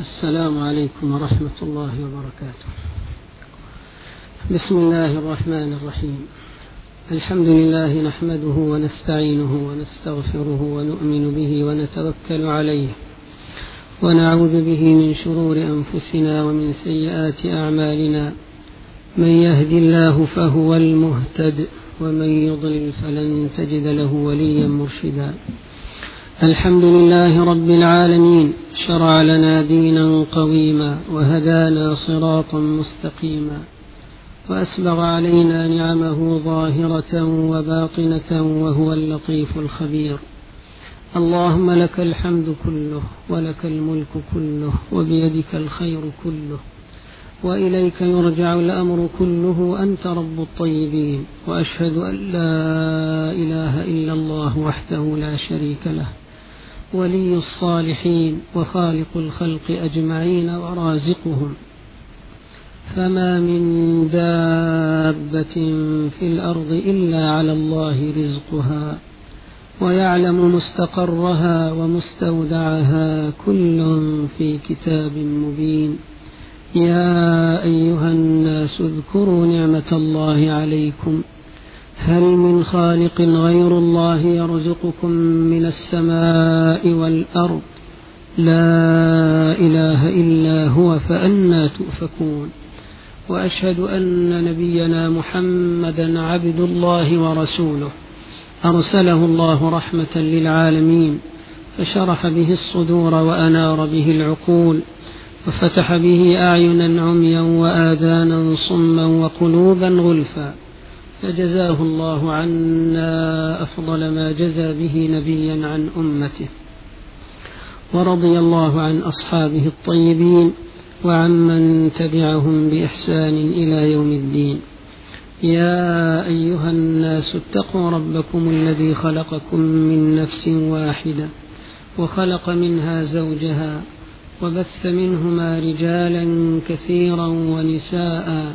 السلام عليكم ورحمة الله وبركاته. بسم الله الرحمن الرحيم. الحمد لله نحمده ونستعينه ونستغفره ونؤمن به ونتوكل عليه. ونعوذ به من شرور أنفسنا ومن سيئات أعمالنا. من يهد الله فهو المهتد ومن يضلل فلن تجد له وليا مرشدا. الحمد لله رب العالمين شرع لنا دينا قويما وهدانا صراطا مستقيما وأسبغ علينا نعمه ظاهرة وباطنة وهو اللطيف الخبير. اللهم لك الحمد كله ولك الملك كله وبيدك الخير كله وإليك يرجع الأمر كله أنت رب الطيبين وأشهد أن لا إله إلا الله وحده لا شريك له. ولي الصالحين وخالق الخلق أجمعين ورازقهم. فما من دابة في الأرض إلا على الله رزقها ويعلم مستقرها ومستودعها كل في كتاب مبين. يا أيها الناس اذكروا نعمة الله عليكم. هل من خالق غير الله يرزقكم من السماء والأرض؟ لا إله إلا هو فأنا تؤفكون. وأشهد أن نبينا محمدا عبد الله ورسوله. أرسله الله رحمة للعالمين. فشرح به الصدور وأنار به العقول. وفتح به أعينا عميا وآذانا صما وقلوبا غلفا. فجزاه الله عنا أفضل ما جزى به نبيا عن أمته ورضي الله عن أصحابه الطيبين وعمن تبعهم بإحسان إلى يوم الدين. يا أيها الناس اتقوا ربكم الذي خلقكم من نفس واحدة وخلق منها زوجها وبث منهما رجالا كثيرا ونساء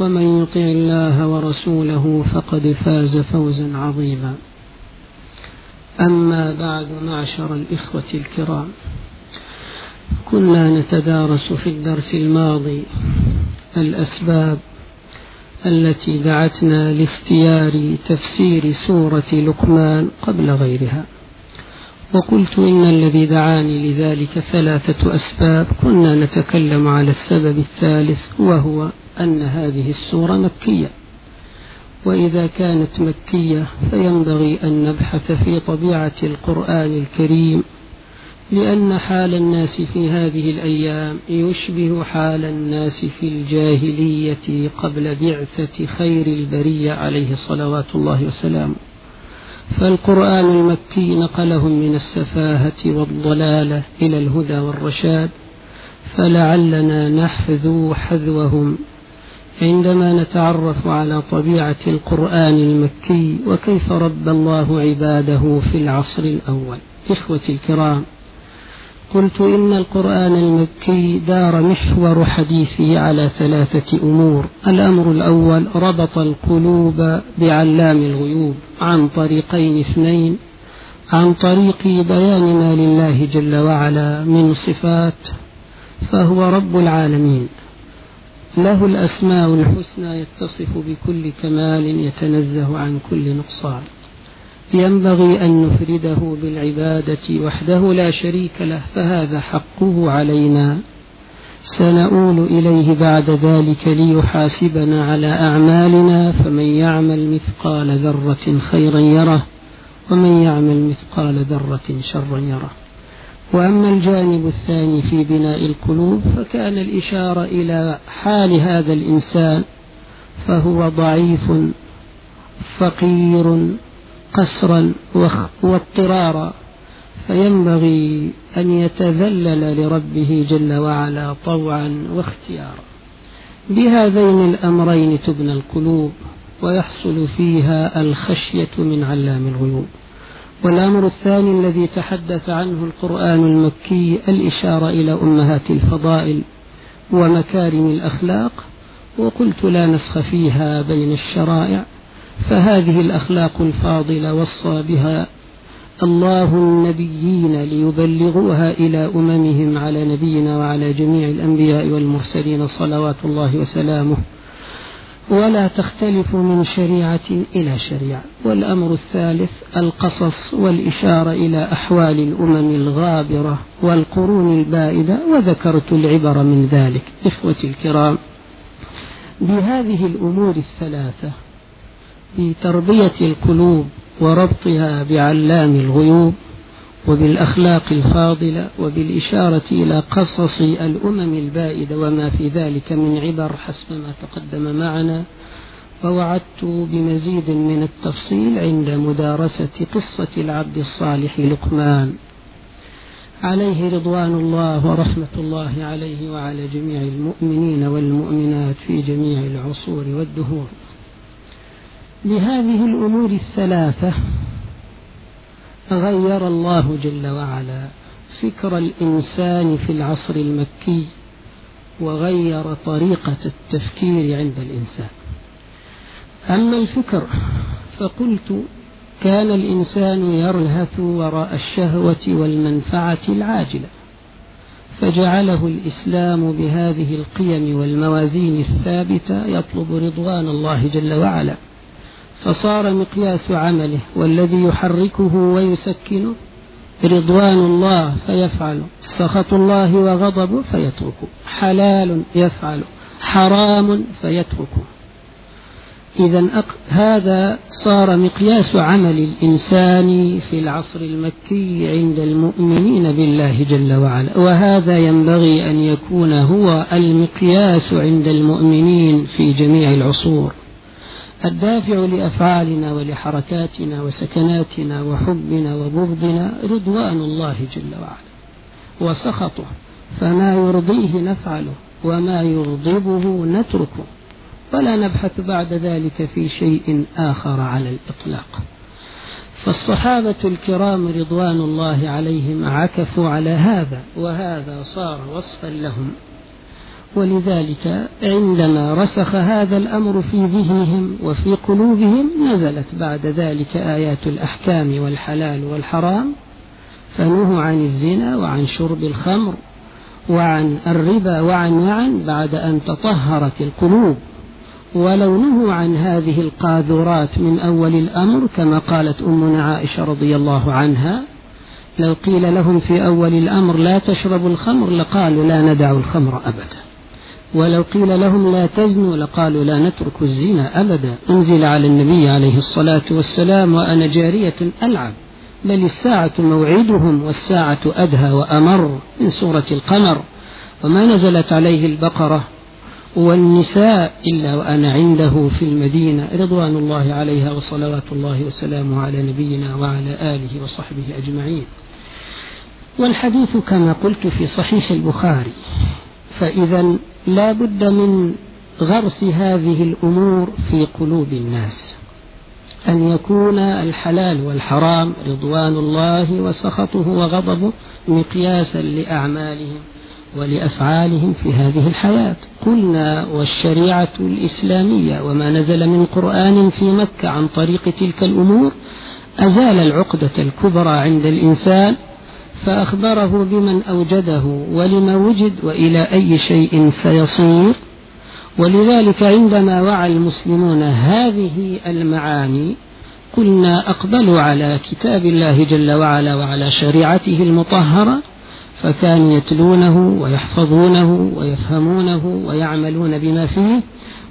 ومن يطع الله ورسوله فقد فاز فوزا عظيما. أما بعد معشر الإخوة الكرام كنا نتدارس في الدرس الماضي الأسباب التي دعتنا لاختيار تفسير سورة لقمان قبل غيرها. وقلت إن الذي دعاني لذلك ثلاثة أسباب كنا نتكلم على السبب الثالث وهو أن هذه السورة مكية. وإذا كانت مكية فينبغي أن نبحث في طبيعة القرآن الكريم لأن حال الناس في هذه الأيام يشبه حال الناس في الجاهلية قبل بعثة خير البرية عليه صلوات الله وسلامه فالقرآن المكي نقلهم من السفاهة والضلالة إلى الهدى والرشاد فلعلنا نحذو حذوهم عندما نتعرف على طبيعة القرآن المكي وكيف رب الله عباده في العصر الأول. إخوتي الكرام قلت إن القرآن المكي دار محور حديثه على ثلاثة أمور. الأمر الأول ربط القلوب بعلام الغيوب عن طريقين اثنين عن طريق بيان ما لله جل وعلا من صفات فهو رب العالمين. له الأسماء الحسنى يتصف بكل كمال يتنزه عن كل نقصان. ينبغي أن نفرده بالعبادة وحده لا شريك له فهذا حقه علينا. سنؤول إليه بعد ذلك ليحاسبنا على أعمالنا فمن يعمل مثقال ذرة خيرا يره ومن يعمل مثقال ذرة شرا يره. وأما الجانب الثاني في بناء القلوب فكان الإشارة إلى حال هذا الإنسان فهو ضعيف فقير قسرا واضطرارا. فينبغي أن يتذلل لربه جل وعلا طوعا واختيارا. بهذين الأمرين تبنى القلوب ويحصل فيها الخشية من علام الغيوب. والأمر الثاني الذي تحدث عنه القرآن المكي الإشارة إلى أمهات الفضائل ومكارم الأخلاق وقلت لا نسخ فيها بين الشرائع فهذه الأخلاق الفاضلة وصى بها الله النبيين ليبلغوها إلى أممهم على نبينا وعلى جميع الأنبياء والمرسلين صلوات الله وسلامه ولا تختلف من شريعة إلى شريعة. والأمر الثالث القصص والإشارة إلى أحوال الأمم الغابرة والقرون البائدة وذكرت العبر من ذلك. إخوتي الكرام بهذه الأمور الثلاثة بتربية القلوب وربطها بعلام الغيوب وبالأخلاق الفاضلة وبالإشارة إلى قصص الأمم البائدة وما في ذلك من عبر حسب ما تقدم معنا ووعدت بمزيد من التفصيل عند مدارسة قصة العبد الصالح لقمان. عليه رضوان الله ورحمة الله عليه وعلى جميع المؤمنين والمؤمنات في جميع العصور والدهور. لهذه الأمور الثلاثة غير الله جل وعلا فكر الإنسان في العصر المكي وغير طريقة التفكير عند الإنسان. أما الفكر فقلت كان الإنسان يرهث وراء الشهوة والمنفعة العاجلة فجعله الإسلام بهذه القيم والموازين الثابتة يطلب رضوان الله جل وعلا. فصار مقياس عمله والذي يحركه ويسكنه رضوان الله فيفعل سخط الله وغضبه فيتركه حلال يفعل حرام فيتركه. إذا هذا صار مقياس عمل الإنسان في العصر المكي عند المؤمنين بالله جل وعلا. وهذا ينبغي أن يكون هو المقياس عند المؤمنين في جميع العصور. الدافع لأفعالنا ولحركاتنا وسكناتنا وحبنا وبغضنا رضوان الله جل وعلا. وسخطه فما يرضيه نفعله وما يغضبه نتركه. ولا نبحث بعد ذلك في شيء آخر على الإطلاق. فالصحابة الكرام رضوان الله عليهم عكفوا على هذا وهذا صار وصفا لهم. ولذلك عندما رسخ هذا الأمر في ذهنهم وفي قلوبهم نزلت بعد ذلك آيات الأحكام والحلال والحرام فنهوا عن الزنا وعن شرب الخمر وعن الربا وعن وعن بعد أن تطهرت القلوب. ولو نهوا عن هذه القاذورات من أول الأمر كما قالت أمنا عائشة رضي الله عنها لو قيل لهم في أول الأمر لا تشربوا الخمر لقالوا لا ندع الخمر أبدا. ولو قيل لهم لا تزنوا لقالوا لا نترك الزنا أبدا. أنزل على النبي عليه الصلاة والسلام وأنا جارية ألعب. بل الساعة موعدهم والساعة أدهى وأمر من سورة القمر. وما نزلت عليه البقرة والنساء إلا وأنا عنده في المدينة رضوان الله عليها وصلوات الله وسلامه على نبينا وعلى آله وصحبه أجمعين. والحديث كما قلت في صحيح البخاري. فإذا لا بد من غرس هذه الأمور في قلوب الناس. أن يكون الحلال والحرام رضوان الله وسخطه وغضبه مقياسا لأعمالهم ولأفعالهم في هذه الحياة. قلنا والشريعة الإسلامية وما نزل من قرآن في مكة عن طريق تلك الأمور أزال العقدة الكبرى عند الإنسان فأخبره بمن أوجده ولما وجد وإلى أي شيء سيصير. ولذلك عندما وعى المسلمون هذه المعاني قلنا أقبلوا على كتاب الله جل وعلا وعلى شريعته المطهرة فكانوا يتلونه ويحفظونه ويفهمونه ويعملون بما فيه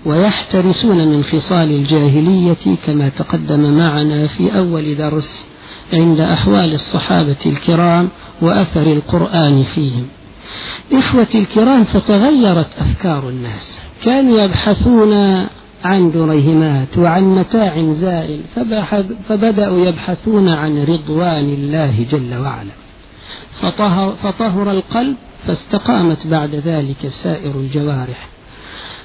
ويحترسون من خصال الجاهلية كما تقدم معنا في أول درس. عند أحوال الصحابة الكرام وأثر القرآن فيهم. إخوتي الكرام فتغيرت أفكار الناس. كانوا يبحثون عن دريهمات وعن متاع زائل فبدأوا يبحثون عن رضوان الله جل وعلا. فطهر, فطهر القلب فاستقامت بعد ذلك سائر الجوارح.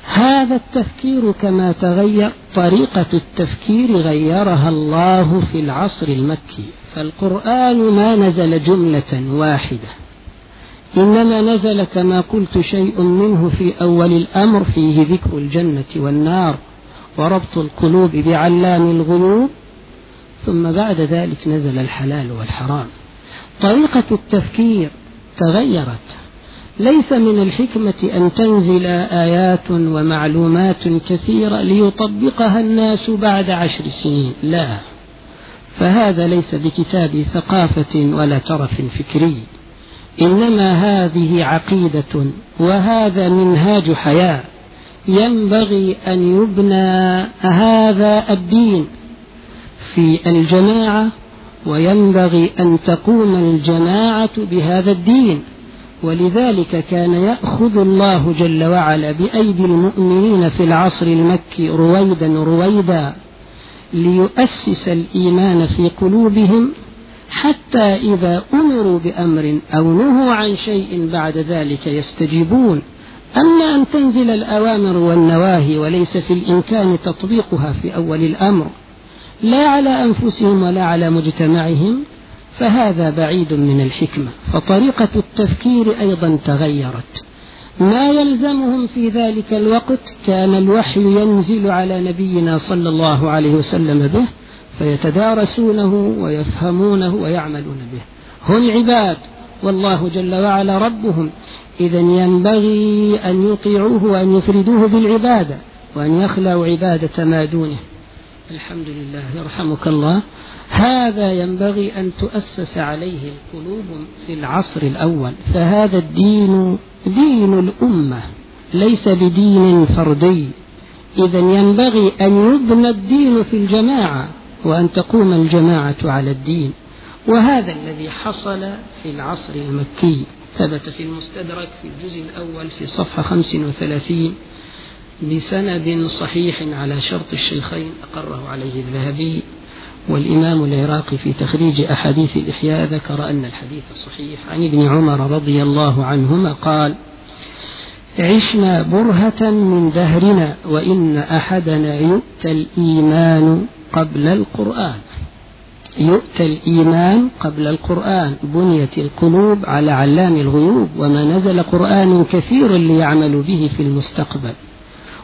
هذا التفكير كما تغير طريقة التفكير غيرها الله في العصر المكي. فالقرآن ما نزل جملة واحدة إنما نزل كما قلت شيء منه في أول الأمر فيه ذكر الجنة والنار وربط القلوب بعلام الغيوب ثم بعد ذلك نزل الحلال والحرام. طريقة التفكير تغيرت ليس من الحكمة أن تنزل آيات ومعلومات كثيرة ليطبقها الناس بعد عشر سنين لا. فهذا ليس بكتاب ثقافة ولا ترف فكري. إنما هذه عقيدة وهذا منهاج حياة. ينبغي أن يبنى هذا الدين في الجماعة وينبغي أن تقوم الجماعة بهذا الدين. ولذلك كان يأخذ الله جل وعلا بأيدي المؤمنين في العصر المكي رويدا رويدا. ليؤسس الإيمان في قلوبهم حتى إذا أمروا بأمر أو نهوا عن شيء بعد ذلك يستجيبون. أما أن تنزل الأوامر والنواهي وليس في الإمكان تطبيقها في أول الأمر لا على أنفسهم ولا على مجتمعهم فهذا بعيد من الحكمة. فطريقة التفكير أيضا تغيرت. ما يلزمهم في ذلك الوقت كان الوحي ينزل على نبينا صلى الله عليه وسلم به فيتدارسونه ويفهمونه ويعملون به. هم عباد والله جل وعلا ربهم. إذا ينبغي أن يطيعوه وأن يفردوه بالعبادة وأن يخلعوا عبادة ما دونه. الحمد لله يرحمك الله. هذا ينبغي أن تؤسس عليه القلوب في العصر الأول. فهذا الدين دين الأمة ليس بدين فردي. إذا ينبغي أن يبنى الدين في الجماعة وأن تقوم الجماعة على الدين. وهذا الذي حصل في العصر المكي. ثبت في المستدرك في الجزء الأول في صفحة 35 بسند صحيح على شرط الشيخين أقره عليه الذهبي. والإمام العراقي في تخريج أحاديث الإحياء ذكر أن الحديث الصحيح عن ابن عمر رضي الله عنهما قال عشنا برهة من دهرنا وإن أحدنا يؤتى الإيمان قبل القرآن. يؤتى الإيمان قبل القرآن. بنيت القلوب على علام الغيوب وما نزل قرآن كثير ليعمل به في المستقبل.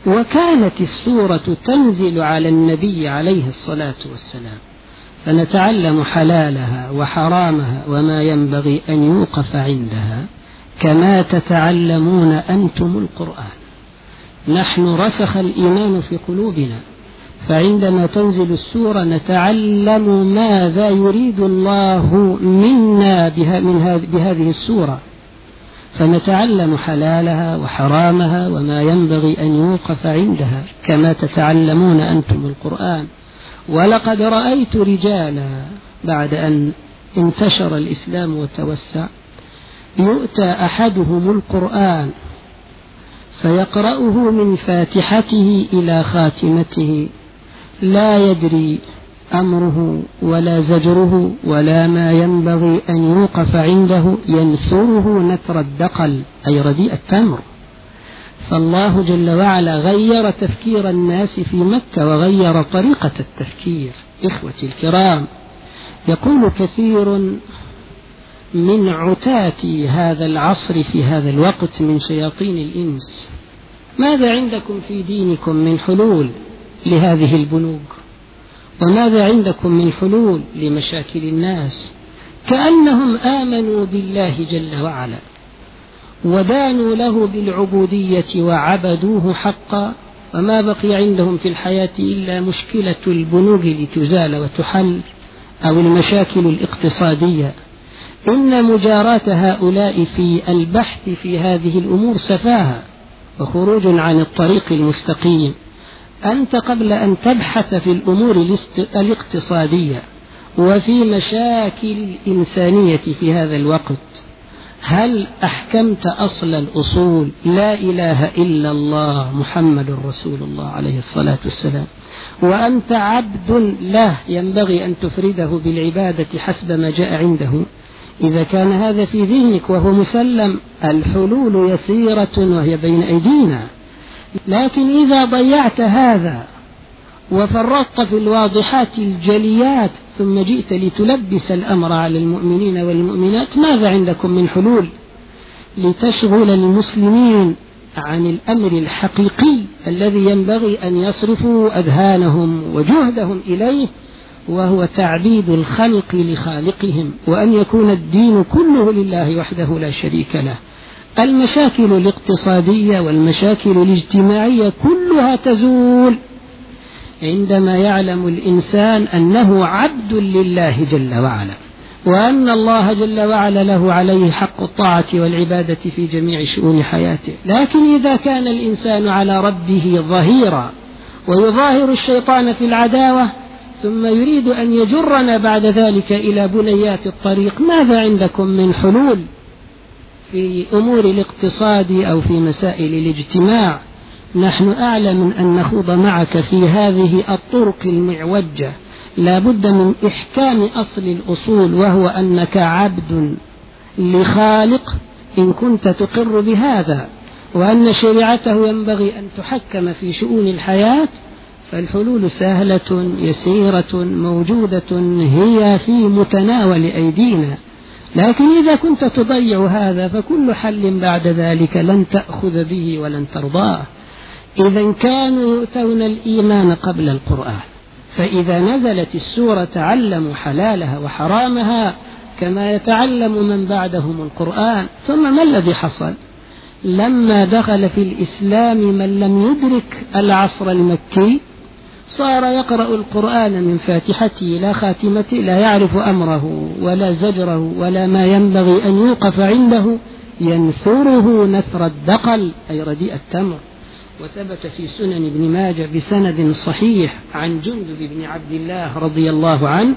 وكانت السورة تنزل على النبي عليه الصلاة والسلام. فنتعلم حلالها وحرامها وما ينبغي أن يوقف عندها كما تتعلمون أنتم القرآن. نحن رسخ الإيمان في قلوبنا فعندما تنزل السورة نتعلم ماذا يريد الله منا بهذه السورة. فنتعلم حلالها وحرامها وما ينبغي أن يوقف عندها كما تتعلمون أنتم القرآن. ولقد رأيت رجالا بعد أن انتشر الإسلام وتوسع يؤتى أحدهم القرآن فيقرأه من فاتحته إلى خاتمته لا يدري أمره ولا زجره ولا ما ينبغي أن يوقف عنده ينثره نثر الدقل أي رديء التمر. فالله جل وعلا غير تفكير الناس في مكة وغير طريقة التفكير إخوتي الكرام. يقول كثير من عتاة هذا العصر في هذا الوقت من شياطين الإنس. ماذا عندكم في دينكم من حلول لهذه البنوك؟ وماذا عندكم من حلول لمشاكل الناس؟ كأنهم آمنوا بالله جل وعلا. ودانوا له بالعبودية وعبدوه حقا وما بقي عندهم في الحياة إلا مشكلة البنوك لتزال وتحل أو المشاكل الاقتصادية. إن مجاراة هؤلاء في البحث في هذه الأمور سفاهة وخروج عن الطريق المستقيم. أنت قبل أن تبحث في الأمور الاقتصادية وفي مشاكل الإنسانية في هذا الوقت. هل أحكمت أصل الأصول لا إله إلا الله محمد رسول الله عليه الصلاة والسلام؟ وأنت عبد له ينبغي أن تفرده بالعبادة حسب ما جاء عنده. إذا كان هذا في ذهنك وهو مسلم الحلول يسيرة وهي بين أيدينا. لكن إذا ضيعت هذا وفرطت في الواضحات الجليات ثم جئت لتلبس الأمر على المؤمنين والمؤمنات. ماذا عندكم من حلول؟ لتشغل المسلمين عن الأمر الحقيقي الذي ينبغي أن يصرفوا أذهانهم وجهدهم إليه وهو تعبيد الخلق لخالقهم وأن يكون الدين كله لله وحده لا شريك له. المشاكل الاقتصادية والمشاكل الاجتماعية كلها تزول عندما يعلم الإنسان أنه عبد لله جل وعلا وأن الله جل وعلا له عليه حق الطاعة والعبادة في جميع شؤون حياته. لكن إذا كان الإنسان على ربه ظهيرا ويظاهر الشيطان في العداوة ثم يريد أن يجرنا بعد ذلك إلى بنيات الطريق ماذا عندكم من حلول في أمور الاقتصاد أو في مسائل الاجتماع؟ نحن أعلى من أن نخوض معك في هذه الطرق المعوجة. لا بد من إحكام أصل الأصول وهو أنك عبد لخالق إن كنت تقر بهذا. وأن شريعته ينبغي أن تحكم في شؤون الحياة فالحلول سهلة يسيرة موجودة هي في متناول أيدينا. لكن إذا كنت تضيع هذا فكل حل بعد ذلك لن تأخذ به ولن ترضاه. إذا كانوا يؤتون الإيمان قبل القرآن فإذا نزلت السورة تعلموا حلالها وحرامها كما يتعلم من بعدهم القرآن ثم ما الذي حصل؟ لما دخل في الإسلام من لم يدرك العصر المكي صار يقرأ القرآن من فاتحته إلى خاتمته لا يعرف أمره ولا زجره ولا ما ينبغي أن يوقف عنده ينثره نثر الدقل أي رديء التمر. وثبت في سنن ابن ماجه بسند صحيح عن جندب بن عبد الله رضي الله عنه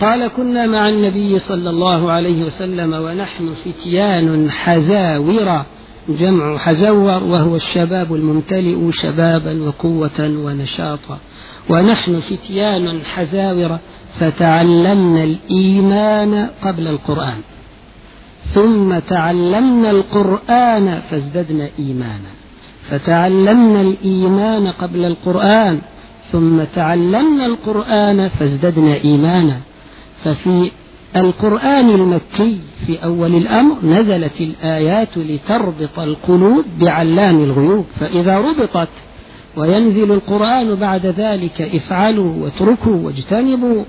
قال كنا مع النبي صلى الله عليه وسلم ونحن فتيان حزاور جمع حزور وهو الشباب الممتلئ شبابا وقوة ونشاطا. ونحن فتيان حزاور فتعلمنا الإيمان قبل القرآن. ثم تعلمنا القرآن فازددنا إيمانا. فتعلمنا الإيمان قبل القرآن ثم تعلمنا القرآن فازددنا إيمانا. ففي القرآن المكي في أول الأمر نزلت الآيات لتربط القلوب بعلام الغيوب فإذا ربطت وينزل القرآن بعد ذلك افعلوا واتركوا واجتنبوا.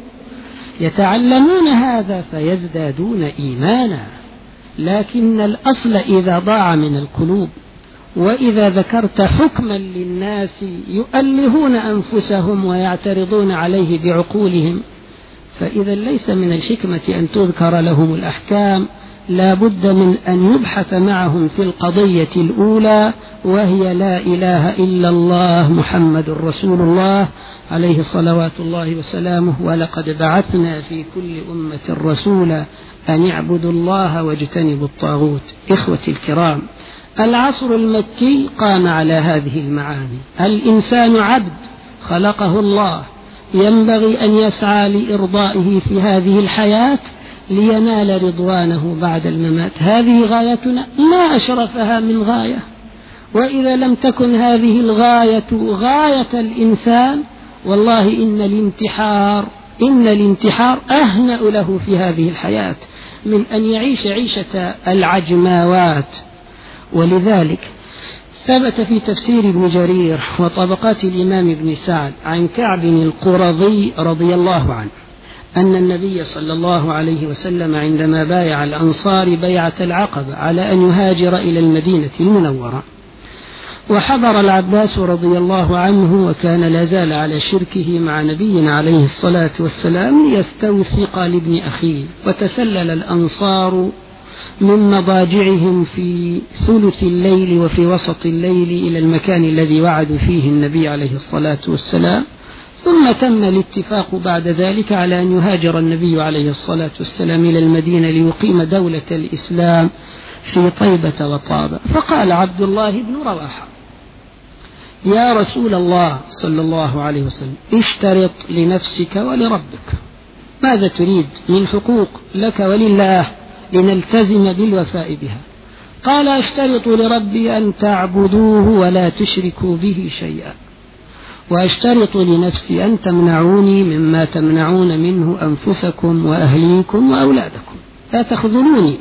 يتعلمون هذا فيزدادون إيمانا. لكن الأصل إذا ضاع من القلوب وإذا ذكرت حكما للناس يؤلهون أنفسهم ويعترضون عليه بعقولهم فإذا ليس من الحكمة أن تذكر لهم الأحكام لا بد من أن يبحث معهم في القضية الأولى وهي لا إله إلا الله محمد رسول الله عليه صلوات الله وسلامه ولقد بعثنا في كل أمة رسولا أن يعبدوا الله واجتنبوا الطاغوت. إخوتي الكرام العصر المكي قام على هذه المعاني. الإنسان عبد خلقه الله. ينبغي أن يسعى لإرضائه في هذه الحياة لينال رضوانه بعد الممات. هذه غايتنا ما أشرفها من غاية. وإذا لم تكن هذه الغاية غاية الإنسان والله إن الانتحار إن الانتحار أهنأ له في هذه الحياة. من أن يعيش عيشة العجماوات. ولذلك ثبت في تفسير ابن جرير وطبقات الإمام ابن سعد عن كعب القرظي رضي الله عنه أن النبي صلى الله عليه وسلم عندما بايع الأنصار بيعة العقبة على أن يهاجر إلى المدينة المنورة وحضر العباس رضي الله عنه وكان لا زال على شركه مع نبينا عليه الصلاة والسلام ليستوثق لابن أخيه وتسلل الأنصار من مضاجعهم في ثلث الليل وفي وسط الليل إلى المكان الذي وعدوا فيه النبي عليه الصلاة والسلام. ثم تم الاتفاق بعد ذلك على أن يهاجر النبي عليه الصلاة والسلام إلى المدينة ليقيم دولة الإسلام في طيبة وطابة. فقال عبد الله بن رواحة يا رسول الله صلى الله عليه وسلم اشترط لنفسك ولربك. ماذا تريد من حقوق لك ولله؟ لنلتزم بالوفاء بها. قال أشترط لربي أن تعبدوه ولا تشركوا به شيئا. وأشترط لنفسي أن تمنعوني مما تمنعون منه أنفسكم وأهليكم وأولادكم. لا تخذلوني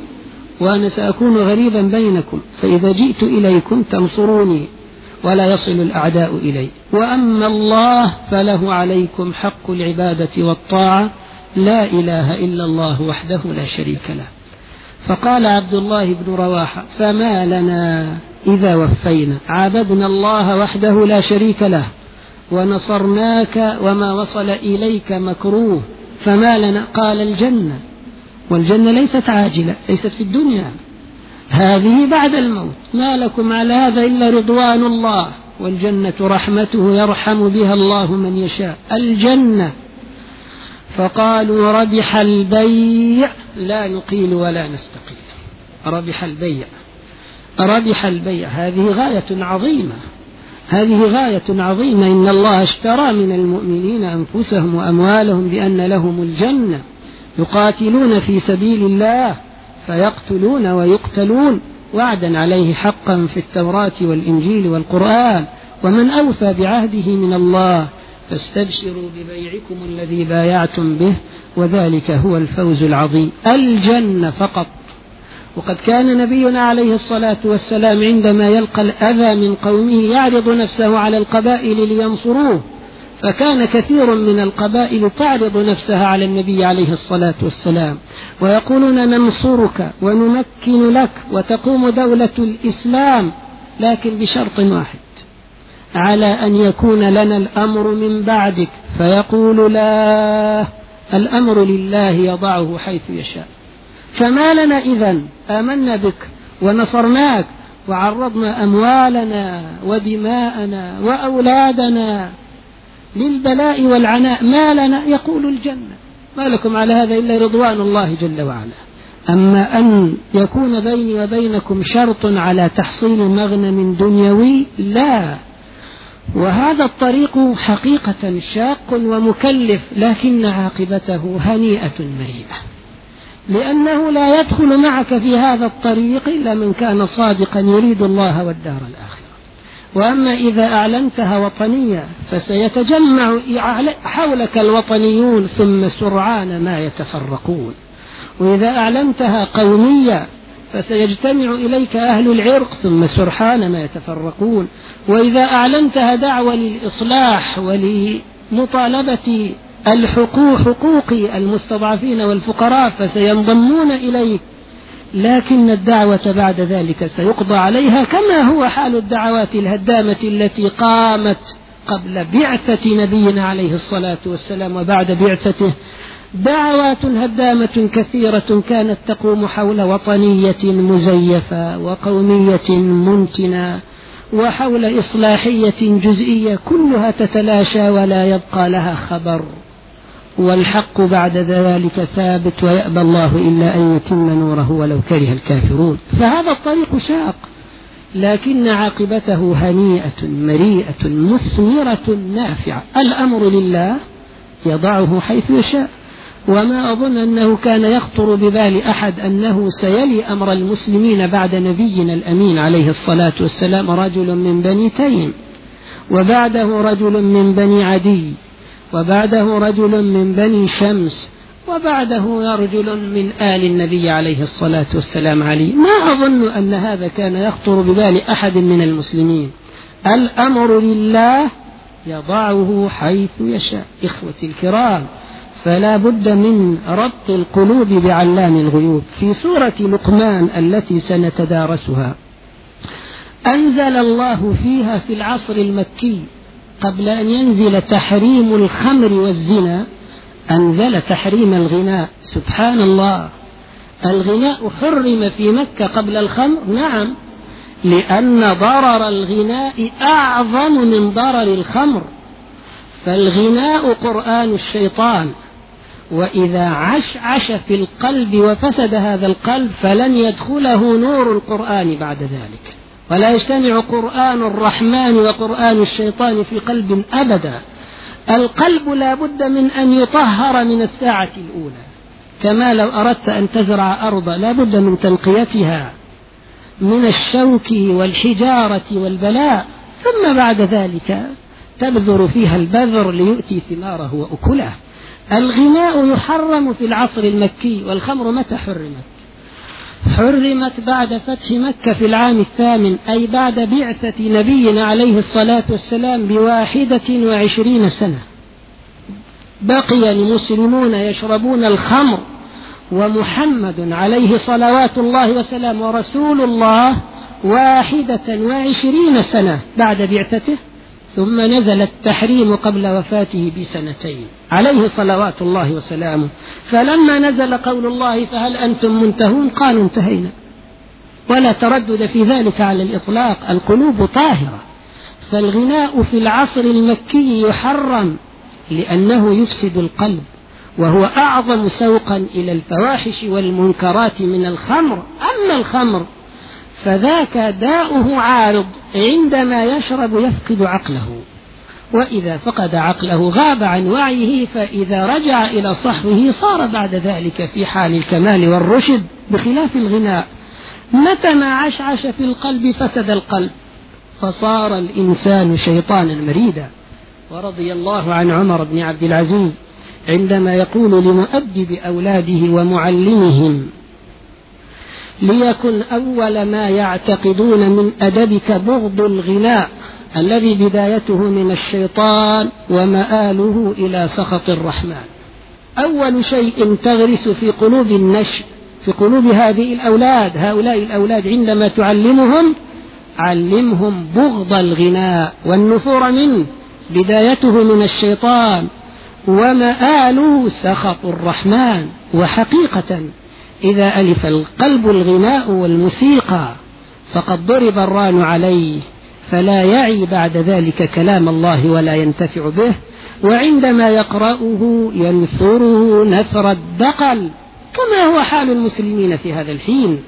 وأنا سأكون غريبا بينكم. فإذا جئت إليكم تنصروني ولا يصل الأعداء إلي. وأما الله فله عليكم حق العبادة والطاعة. لا إله إلا الله وحده لا شريك له. فقال عبد الله بن رواحة فما لنا إذا وفينا؟ عابدنا الله وحده لا شريك له ونصرناك وما وصل إليك مكروه فما لنا؟ قال الجنة. والجنة ليست عاجلة ليست في الدنيا. هذه بعد الموت. ما لكم على هذا إلا رضوان الله. والجنة رحمته يرحم بها الله من يشاء. الجنة. فقالوا ربح البيع لا نقيل ولا نستقيل. ربح البيع. ربح البيع. هذه غاية عظيمة. هذه غاية عظيمة. إن الله اشترى من المؤمنين أنفسهم وأموالهم بأن لهم الجنة. يقاتلون في سبيل الله فيقتلون ويقتلون. وعدا عليه حقا في التوراة والإنجيل والقرآن. ومن أوفى بعهده من الله فاستبشروا ببيعكم الذي بايعتم به وذلك هو الفوز العظيم. الجنة فقط. وقد كان نبينا عليه الصلاة والسلام عندما يلقى الأذى من قومه يعرض نفسه على القبائل لينصروه فكان كثير من القبائل تعرض نفسها على النبي عليه الصلاة والسلام. ويقولون ننصرك ونمكن لك وتقوم دولة الإسلام لكن بشرط واحد. على أن يكون لنا الأمر من بعدك. فيقول لا الأمر لله يضعه حيث يشاء. فما لنا إذا آمنا بك ونصرناك وعرضنا أموالنا ودماءنا وأولادنا للبلاء والعناء. ما لنا؟ يقول الجنة. ما لكم على هذا إلا رضوان الله جل وعلا. أما أن يكون بيني وبينكم شرط على تحصيل مغنم دنيوي لا. وهذا الطريق حقيقة شاق ومكلف لكن عاقبته هنيئة مريئة. لأنه لا يدخل معك في هذا الطريق إلا من كان صادقا يريد الله والدار الآخرة. وأما إذا أعلنتها وطنية فسيتجمع حولك الوطنيون ثم سرعان ما يتفرقون. وإذا أعلنتها قومية فسيجتمع إليك أهل العرق ثم سرحان ما يتفرقون. وإذا أعلنتها دعوة للإصلاح ولمطالبة الحقوق حقوق المستضعفين والفقراء فسينضمون إليك. لكن الدعوة بعد ذلك سيقضى عليها كما هو حال الدعوات الهدامة التي قامت قبل بعثة نبينا عليه الصلاة والسلام وبعد بعثته. دعوات هدامة كثيرة كانت تقوم حول وطنية مزيفة وقومية منتنة وحول إصلاحية جزئية كلها تتلاشى ولا يبقى لها خبر. والحق بعد ذلك ثابت ويأبى الله إلا أن يتم نوره ولو كره الكافرون. فهذا الطريق شاق لكن عاقبته هنيئة مريئة مثمرة نافعة. الأمر لله يضعه حيث يشاء. وما أظن أنه كان يخطر ببال أحد أنه سيلي أمر المسلمين بعد نبينا الأمين عليه الصلاة والسلام رجل من بني تيم وبعده رجل من بني عدي وبعده رجل من بني شمس وبعده رجل من آل النبي عليه الصلاة والسلام علي. ما أظن أن هذا كان يخطر ببال أحد من المسلمين. الأمر لله يضعه حيث يشاء. إخوتي الكرام فلا بد من ربط القلوب بعلام الغيوب. في سورة لقمان التي سنتدارسها أنزل الله فيها في العصر المكي قبل أن ينزل تحريم الخمر والزنا أنزل تحريم الغناء. سبحان الله الغناء حرم في مكة قبل الخمر؟ نعم لأن ضرر الغناء أعظم من ضرر الخمر. فالغناء قرآن الشيطان. وإذا عشعش في القلب وفسد هذا القلب فلن يدخله نور القرآن بعد ذلك. ولا يجتمع قرآن الرحمن وقرآن الشيطان في قلب أبدا. القلب لا بد من أن يطهر من الساعة الأولى. كما لو أردت أن تزرع أرضا لا بد من تنقيتها من الشوك والحجارة والبلاء. ثم بعد ذلك تبذر فيها البذر ليؤتي ثماره وأكله. الغناء يحرم في العصر المكي والخمر متى حرمت؟ حرمت بعد فتح مكة في العام الثامن أي بعد بعثة نبينا عليه الصلاة والسلام بواحدة وعشرين سنة. بقي المسلمون يشربون الخمر ومحمد عليه صلوات الله وسلامه ورسول الله واحدة وعشرين سنة بعد بعثته. ثم نزل التحريم قبل وفاته بسنتين. عليه صلوات الله وسلامه. فلما نزل قول الله فهل أنتم منتهون؟ قالوا انتهينا. ولا تردد في ذلك على الإطلاق. القلوب طاهرة. فالغناء في العصر المكي يحرم لأنه يفسد القلب. وهو أعظم سوقا إلى الفواحش والمنكرات من الخمر. أما الخمر فذاك داؤه عارض عندما يشرب يفقد عقله. وإذا فقد عقله غاب عن وعيه فإذا رجع إلى صحوه صار بعد ذلك في حال الكمال والرشد بخلاف الغناء. متى ما عشعش في القلب فسد القلب فصار الإنسان شيطانا مريدا. ورضي الله عن عمر بن عبد العزيز عندما يقول لمؤدب أولاده ومعلمهم ليكن أول ما يعتقدون من أدبك بغض الغناء الذي بدايته من الشيطان ومآله إلى سخط الرحمن. أول شيء تغرس في قلوب النشء في قلوب هذه الأولاد هؤلاء الأولاد عندما تعلمهم علمهم بغض الغناء والنفور منه بدايته من الشيطان ومآله سخط الرحمن. وحقيقة إذا ألف القلب الغناء والموسيقى فقد ضرب الران عليه فلا يعي بعد ذلك كلام الله ولا ينتفع به وعندما يقرأه ينثره نثر الدقل كما هو حال المسلمين في هذا الحين.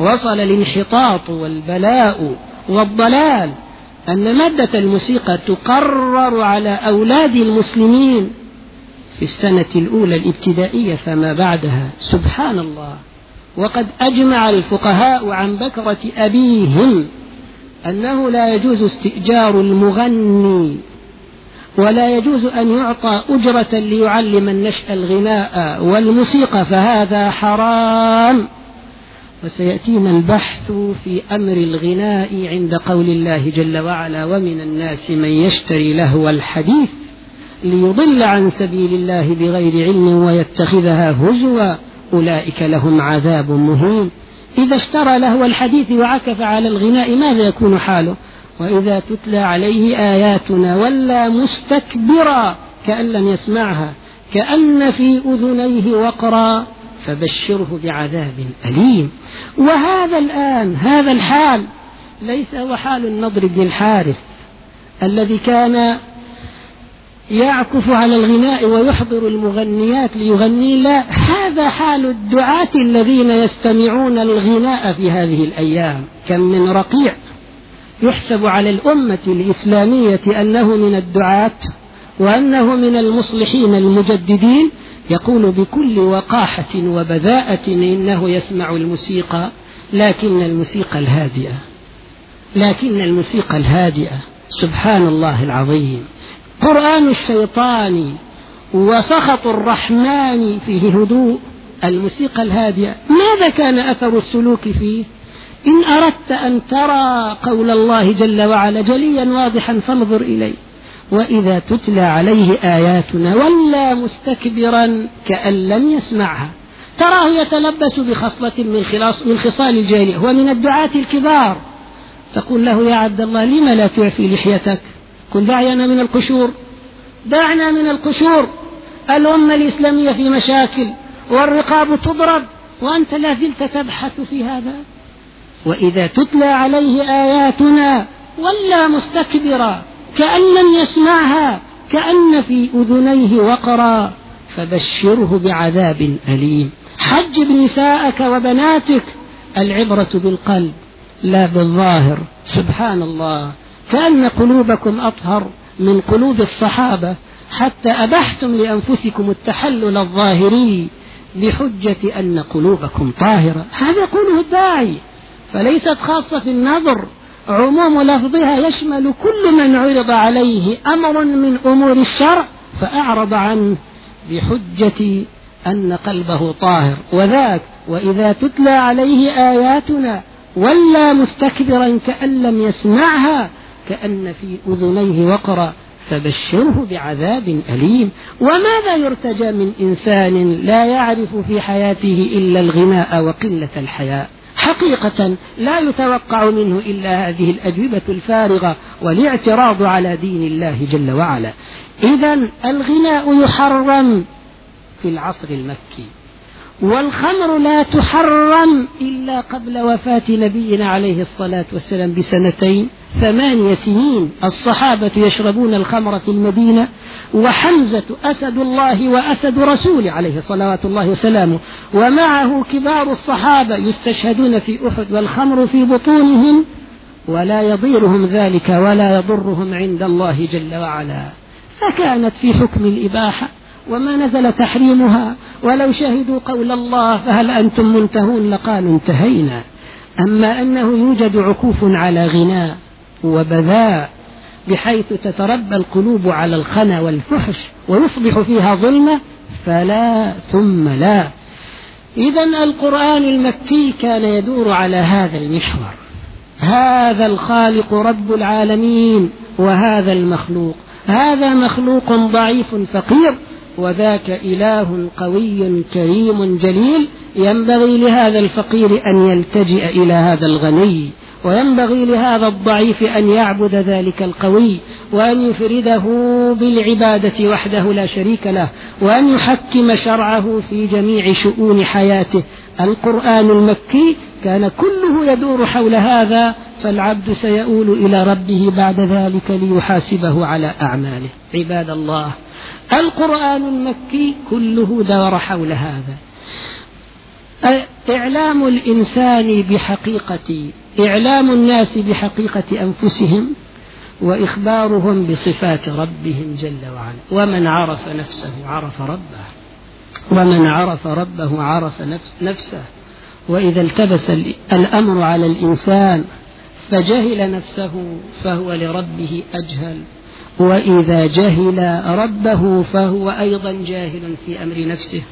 وصل الانحطاط والبلاء والضلال أن مادة الموسيقى تقرر على أولاد المسلمين. في السنة الأولى الابتدائية فما بعدها. سبحان الله. وقد أجمع الفقهاء عن بكرة أبيهم أنه لا يجوز استئجار المغني ولا يجوز أن يعطى أجرة ليعلم النشأ الغناء والموسيقى فهذا حرام. وسيأتينا البحث في أمر الغناء عند قول الله جل وعلا ومن الناس من يشتري لهو الحديث ليضل عن سبيل الله بغير علم ويتخذها هزوا. أولئك لهم عذاب مهين. إذا اشترى لهو الحديث وعكف على الغناء ماذا يكون حاله؟ وإذا تتلى عليه آياتنا ولا مستكبرا كأن لم يسمعها كأن في أذنيه وقرا فبشره بعذاب أليم. وهذا الآن هذا الحال ليس هو حال النضر بن الحارث الذي كان يعكف على الغناء ويحضر المغنيات ليغني لا. هذا حال الدعاة الذين يستمعون الغناء في هذه الأيام. كم من رقيع يحسب على الأمة الإسلامية أنه من الدعاة وأنه من المصلحين المجددين. يقول بكل وقاحة وبذاءة إنه يسمع الموسيقى لكن الموسيقى الهادئة. لكن الموسيقى الهادئة. سبحان الله العظيم. قرآن الشيطان وسخط الرحمن فيه هدوء. الموسيقى الهادئة ماذا كان أثر السلوك فيه؟ إن أردت أن ترى قول الله جل وعلا جليا واضحا فانظر إليه. وإذا تتلى عليه آياتنا ولا مستكبرا كأن لم يسمعها. تراه يتلبس بخصلة من, خلاص من خصال الجاهلية هو من الدعاة الكبار. تقول له يا عبد الله لم لا تعفي لحيتك؟ قل دعنا من القشور. دعنا من القشور. الأمة الإسلامية في مشاكل والرقاب تضرب وأنت لا زلت تبحث في هذا. وإذا تتلى عليه آياتنا ولا مستكبرا كأن لم يسمعها كأن في أذنيه وقرا فبشره بعذاب أليم. حجب نساءك وبناتك العبرة بالقلب لا بالظاهر. سبحان الله. كأن قلوبكم أطهر من قلوب الصحابة حتى أبحتم لأنفسكم التحلل الظاهري بحجة أن قلوبكم طاهرة. هذا يقوله الداعي. فليست خاصة في النظر. عموم لفظها يشمل كل من عرض عليه أمر من أمور الشرع فأعرض عنه بحجة أن قلبه طاهر. وذاك وإذا تتلى عليه آياتنا ولا مستكبرا كأن لم يسمعها كأن في أذنيه وقرا فبشره بعذاب أليم. وماذا يرتجى من إنسان لا يعرف في حياته إلا الغناء وقلة الحياء؟ حقيقة لا يتوقع منه إلا هذه الأجوبة الفارغة والاعتراض على دين الله جل وعلا. إذا الغناء يحرم في العصر المكي والخمر لا تحرم إلا قبل وفاة نبينا عليه الصلاة والسلام بسنتين. ثمانية سنين الصحابة يشربون الخمر في المدينة وحمزة أسد الله وأسد رسوله عليه صلوات الله وسلامه ومعه كبار الصحابة يستشهدون في أحد والخمر في بطونهم ولا يضيرهم ذلك ولا يضرهم عند الله جل وعلا. فكانت في حكم الإباحة وما نزل تحريمها ولو شهدوا قول الله فهل أنتم منتهون لقالوا انتهينا. أما أنه يوجد عكوف على غناء وبذاء بحيث تتربى القلوب على الخنا والفحش ويصبح فيها ظلمة فلا ثم لا. إذا القرآن المكي كان يدور على هذا المحور. هذا الخالق رب العالمين وهذا المخلوق. هذا مخلوق ضعيف فقير وذاك إله قوي كريم جليل. ينبغي لهذا الفقير أن يلتجئ إلى هذا الغني. وينبغي لهذا الضعيف أن يعبد ذلك القوي وأن يفرده بالعبادة وحده لا شريك له وأن يحكم شرعه في جميع شؤون حياته. القرآن المكي كان كله يدور حول هذا فالعبد سيؤول إلى ربه بعد ذلك ليحاسبه على أعماله. عباد الله القرآن المكي كله دار حول هذا. إعلام الإنسان بحقيقة إعلام الناس بحقيقة أنفسهم وإخبارهم بصفات ربهم جل وعلا. ومن عرف نفسه عرف ربه. ومن عرف ربه عرف نفس نفسه. وإذا التبس الأمر على الإنسان فجهل نفسه فهو لربه أجهل. وإذا جهل ربه فهو أيضا جاهل في أمر نفسه.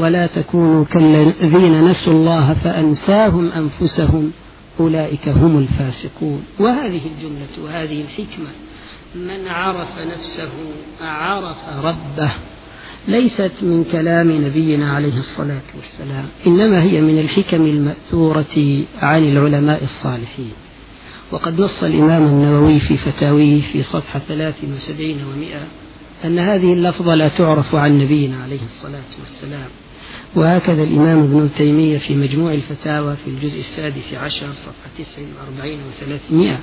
ولا تكونوا كالذين نسوا الله فأنساهم أنفسهم أولئك هم الفاسقون. وهذه الجملة وهذه الحكمة من عرف نفسه عرف ربه ليست من كلام نبينا عليه الصلاة والسلام إنما هي من الحكم المأثورة عن العلماء الصالحين. وقد نص الإمام النووي في فتاويه في صفحة 73 ومئة أن هذه اللفظة لا تعرف عن نبينا عليه الصلاة والسلام. وهكذا الإمام ابن تيمية في مجموع الفتاوى في الجزء السادس عشر صفحة 49 وثلاثمائة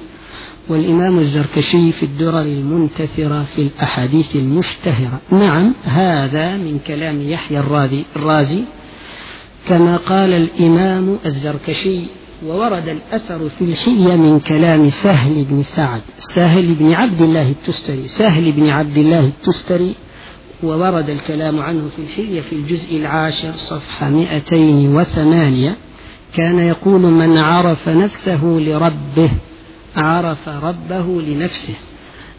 والإمام الزركشي في الدرر المنتثرة في الأحاديث المشتهرة. نعم هذا من كلام يحيى الرازي, الرازي. كما قال الإمام الزركشي وورد الأثر في الحلية من كلام سهل بن سعد. سهل بن عبد الله التستري. سهل بن عبد الله التستري وورد الكلام عنه في الحية في الجزء العاشر صفحة 208 كان يقول من عرف نفسه لربه عرف ربه لنفسه.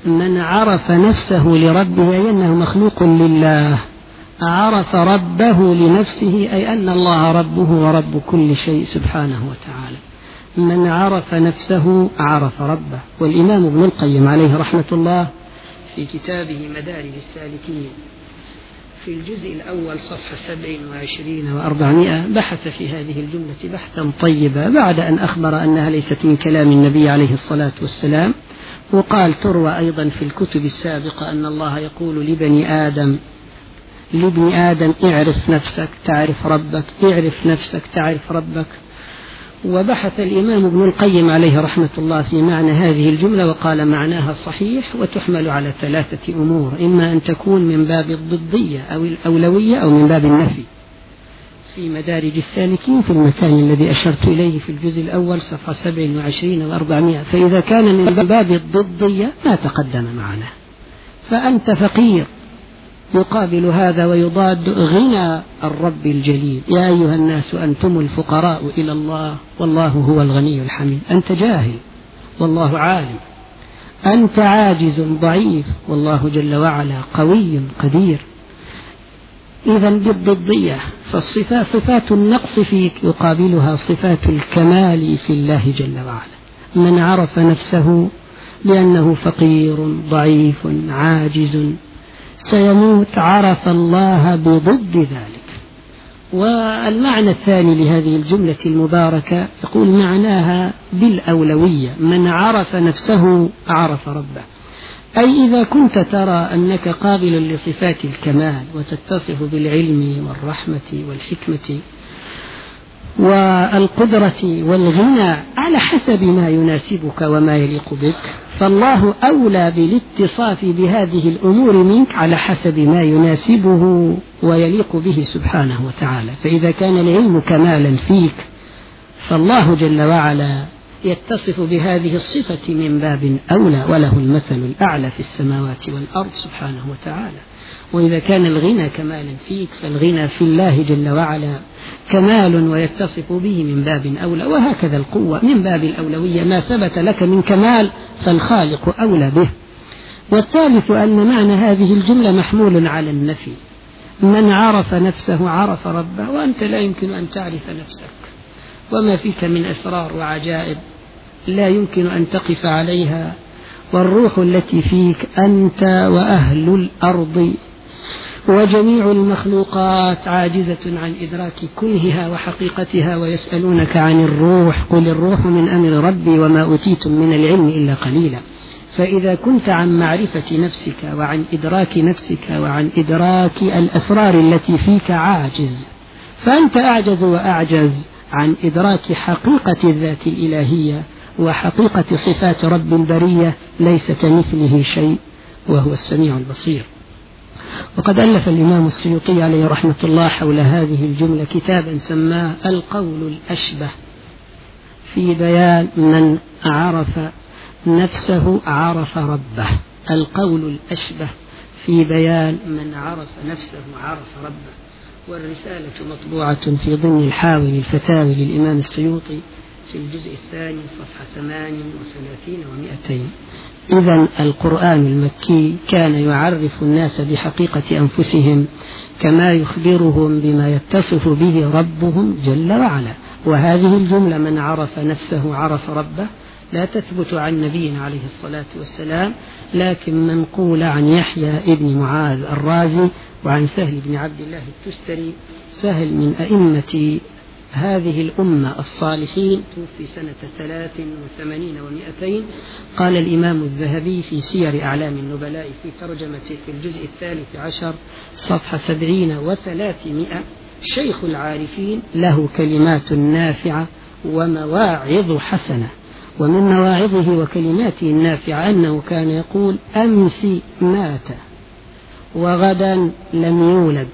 من عرف نفسه لربه أي أنه مخلوق لله عرف ربه لنفسه أي أن الله ربه ورب كل شيء سبحانه وتعالى. من عرف نفسه عرف ربه. والإمام ابن القيم عليه رحمة الله في كتابه مدارج السالكين. في الجزء الأول صفحة سبع وعشرين وأربعمائة بحث في هذه الجملة بحثا طيبا بعد أن أخبر أنها ليست من كلام النبي عليه الصلاة والسلام وقال تروى أيضا في الكتب السابقة أن الله يقول لبني آدم لابن آدم اعرف نفسك تعرف ربك اعرف نفسك تعرف ربك. وبحث الإمام ابن القيم عليه رحمة الله في معنى هذه الجملة وقال معناها صحيح وتحمل على ثلاثة أمور إما أن تكون من باب الضدية أو الأولوية أو من باب النفي. في مدارج السالكين في المكان الذي أشرت إليه في الجزء الأول صفحة 27 وأربعمائة فإذا كان من باب الضدية ما تقدم معنا. فأنت فقير. يقابل هذا ويضاد غنى الرب الجليل. يا أيها الناس أنتم الفقراء إلى الله والله هو الغني الحميد. أنت جاهل والله عالم. أنت عاجز ضعيف والله جل وعلا قوي قدير. إذا بالضدية فالصفات صفات النقص فيك يقابلها صفات الكمال في الله جل وعلا. من عرف نفسه بأنه فقير ضعيف عاجز سيموت عرف الله بضد ذلك. والمعنى الثاني لهذه الجملة المباركة يقول معناها بالأولوية من عرف نفسه عرف ربه. أي إذا كنت ترى أنك قابل لصفات الكمال وتتصف بالعلم والرحمة والحكمة والقدرة والغنى على حسب ما يناسبك وما يليق بك فالله أولى بالاتصاف بهذه الأمور منك على حسب ما يناسبه ويليق به سبحانه وتعالى. فإذا كان العلم كمالا فيك فالله جل وعلا يتصف بهذه الصفة من باب أولى وله المثل الأعلى في السماوات والأرض سبحانه وتعالى. وإذا كان الغنى كمالا فيك فالغنى في الله جل وعلا كمال ويتصف به من باب أولى وهكذا القوة من باب الأولوية. ما ثبت لك من كمال فالخالق أولى به. والثالث أن معنى هذه الجملة محمول على النفي. من عرف نفسه عرف ربه وأنت لا يمكن أن تعرف نفسك. وما فيك من أسرار وعجائب لا يمكن أن تقف عليها. والروح التي فيك أنت وأهل الأرض وجميع المخلوقات عاجزة عن إدراك كنهها وحقيقتها ويسألونك عن الروح قل الروح من أمر ربي وما أوتيتم من العلم إلا قليلا. فإذا كنت عن معرفة نفسك وعن إدراك نفسك وعن إدراك الأسرار التي فيك عاجز فأنت أعجز وأعجز عن إدراك حقيقة الذات الإلهية وحقيقة صفات رب البرية ليس كمثله شيء وهو السميع البصير. وقد ألف الإمام السيوطي عليه رحمة الله حول هذه الجملة كتابا سماه القول الأشبه في بيان من عرف نفسه عرف ربه. القول الأشبه في بيان من عرف نفسه عرف ربه. والرسالة مطبوعة في ضمن الحاوي الفتاوي للإمام السيوطي في الجزء الثاني صفحة ثمان وثلاثين ومائتين إذا القرآن المكي كان يعرف الناس بحقيقة أنفسهم كما يخبرهم بما يتصف به ربهم جل وعلا. وهذه الجملة من عرف نفسه عرف ربه لا تثبت عن نبينا عليه الصلاة والسلام لكن منقولة عن يحيى ابن معاذ الرازي وعن سهل بن عبد الله التستري سهل من أئمة هذه الأمة الصالحين توفي سنة ثلاث وثمانين ومائتين. قال الإمام الذهبي في سير أعلام النبلاء في ترجمته في الجزء الثالث عشر صفحة سبعين وثلاثمائة شيخ العارفين له كلمات نافعة ومواعظ حسنة. ومن مواعظه وكلماته النافعة أنه كان يقول أمس مات وغدا لم يولد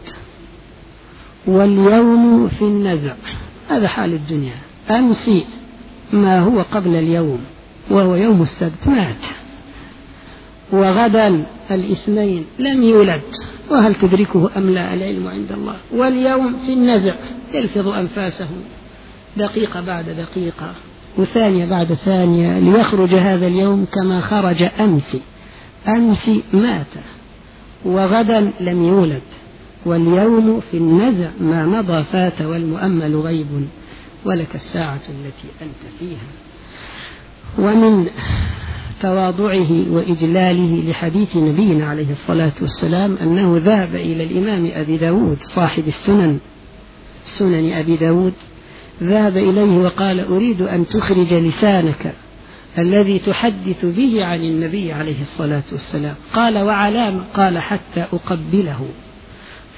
واليوم في النزع. هذا حال الدنيا. أمس ما هو قبل اليوم وهو يوم السبت مات. وغدا الاثنين لم يولد. وهل تدركه أم لا؟ العلم عند الله. واليوم في النزع يلفظ أنفاسه دقيقة بعد دقيقة وثانية بعد ثانية ليخرج هذا اليوم كما خرج أمس. أمس مات. وغدا لم يولد. واليوم في النزع ما مضى فات والمؤمل غيب ولك الساعة التي أنت فيها. ومن تواضعه وإجلاله لحديث نبينا عليه الصلاة والسلام أنه ذهب إلى الإمام أبي داود صاحب السنن سنن أبي داود ذهب إليه وقال أريد أن تخرج لسانك الذي تحدث به عن النبي عليه الصلاة والسلام. قال وعلام قال حتى أقبله.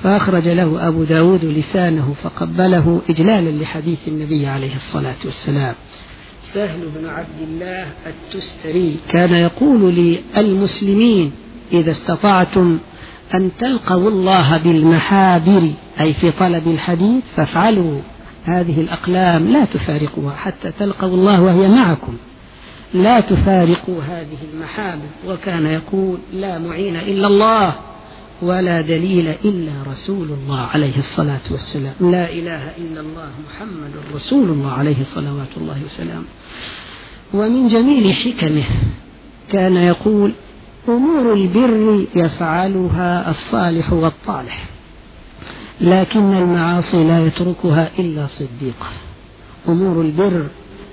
فأخرج له أبو داود لسانه فقبله إجلالا لحديث النبي عليه الصلاة والسلام. سهل بن عبد الله التستري كان يقول للمسلمين إذا استطعتم أن تلقوا الله بالمحابر أي في طلب الحديث فافعلوا. هذه الأقلام لا تفارقوها حتى تلقوا الله وهي معكم. لا تفارقوا هذه المحابر. وكان يقول لا معين إلا الله. ولا دليل إلا رسول الله عليه الصلاة والسلام. لا إله إلا الله محمد رسول الله عليه صلوات الله ومن جميل حكمه كان يقول أمور البر يفعلها الصالح والطالح لكن المعاصي لا يتركها إلا صديق. أمور البر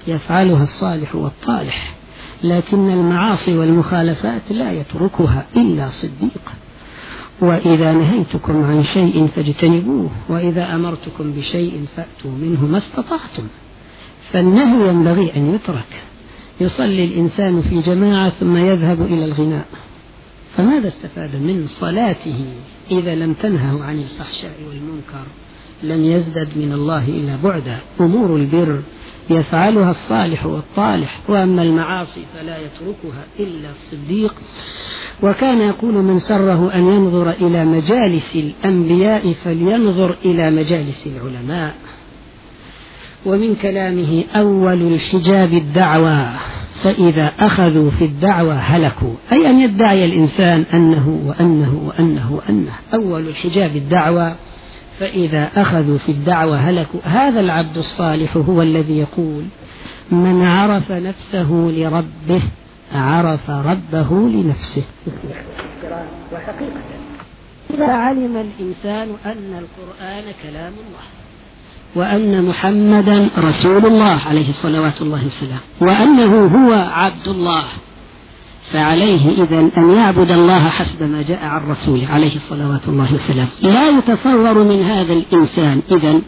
يفعلها الصالح والطالح لكن المعاصي والمخالفات لا يتركها إلا صديق. وإذا نهيتكم عن شيء فاجتنبوه وإذا أمرتكم بشيء فأتوا منه ما استطعتم. فالنهي ينبغي أن يترك. يصلي الإنسان في جماعة ثم يذهب إلى الغناء. فماذا استفاد من صلاته إذا لم تنهه عن الفحشاء والمنكر؟ لم يزدد من الله إلا بعدا. أمور البر يفعلها الصالح والطالح وأما المعاصي فلا يتركها إلا الصديق. وكان يقول من سره أن ينظر إلى مجالس الأنبياء فلينظر إلى مجالس العلماء. ومن كلامه أول الحجاب الدعوة فإذا أخذوا في الدعوة هلكوا. أي أن يدعي الإنسان أنه وأنه وأنه وأنه. أول الحجاب الدعوة فإذا أخذوا في الدعوة هلكوا. هذا العبد الصالح هو الذي يقول من عرف نفسه لربه عرف ربه لنفسه. وحقيقة إذا علم الإنسان أن القرآن كلام الله وأن محمدا رسول الله عليه الله وسلامه وأنه هو عبد الله فعليه إذا أن يعبد الله حسب ما جاء عن رسوله عليه صلوات الله وسلامه لا يتصور من هذا الإنسان إذا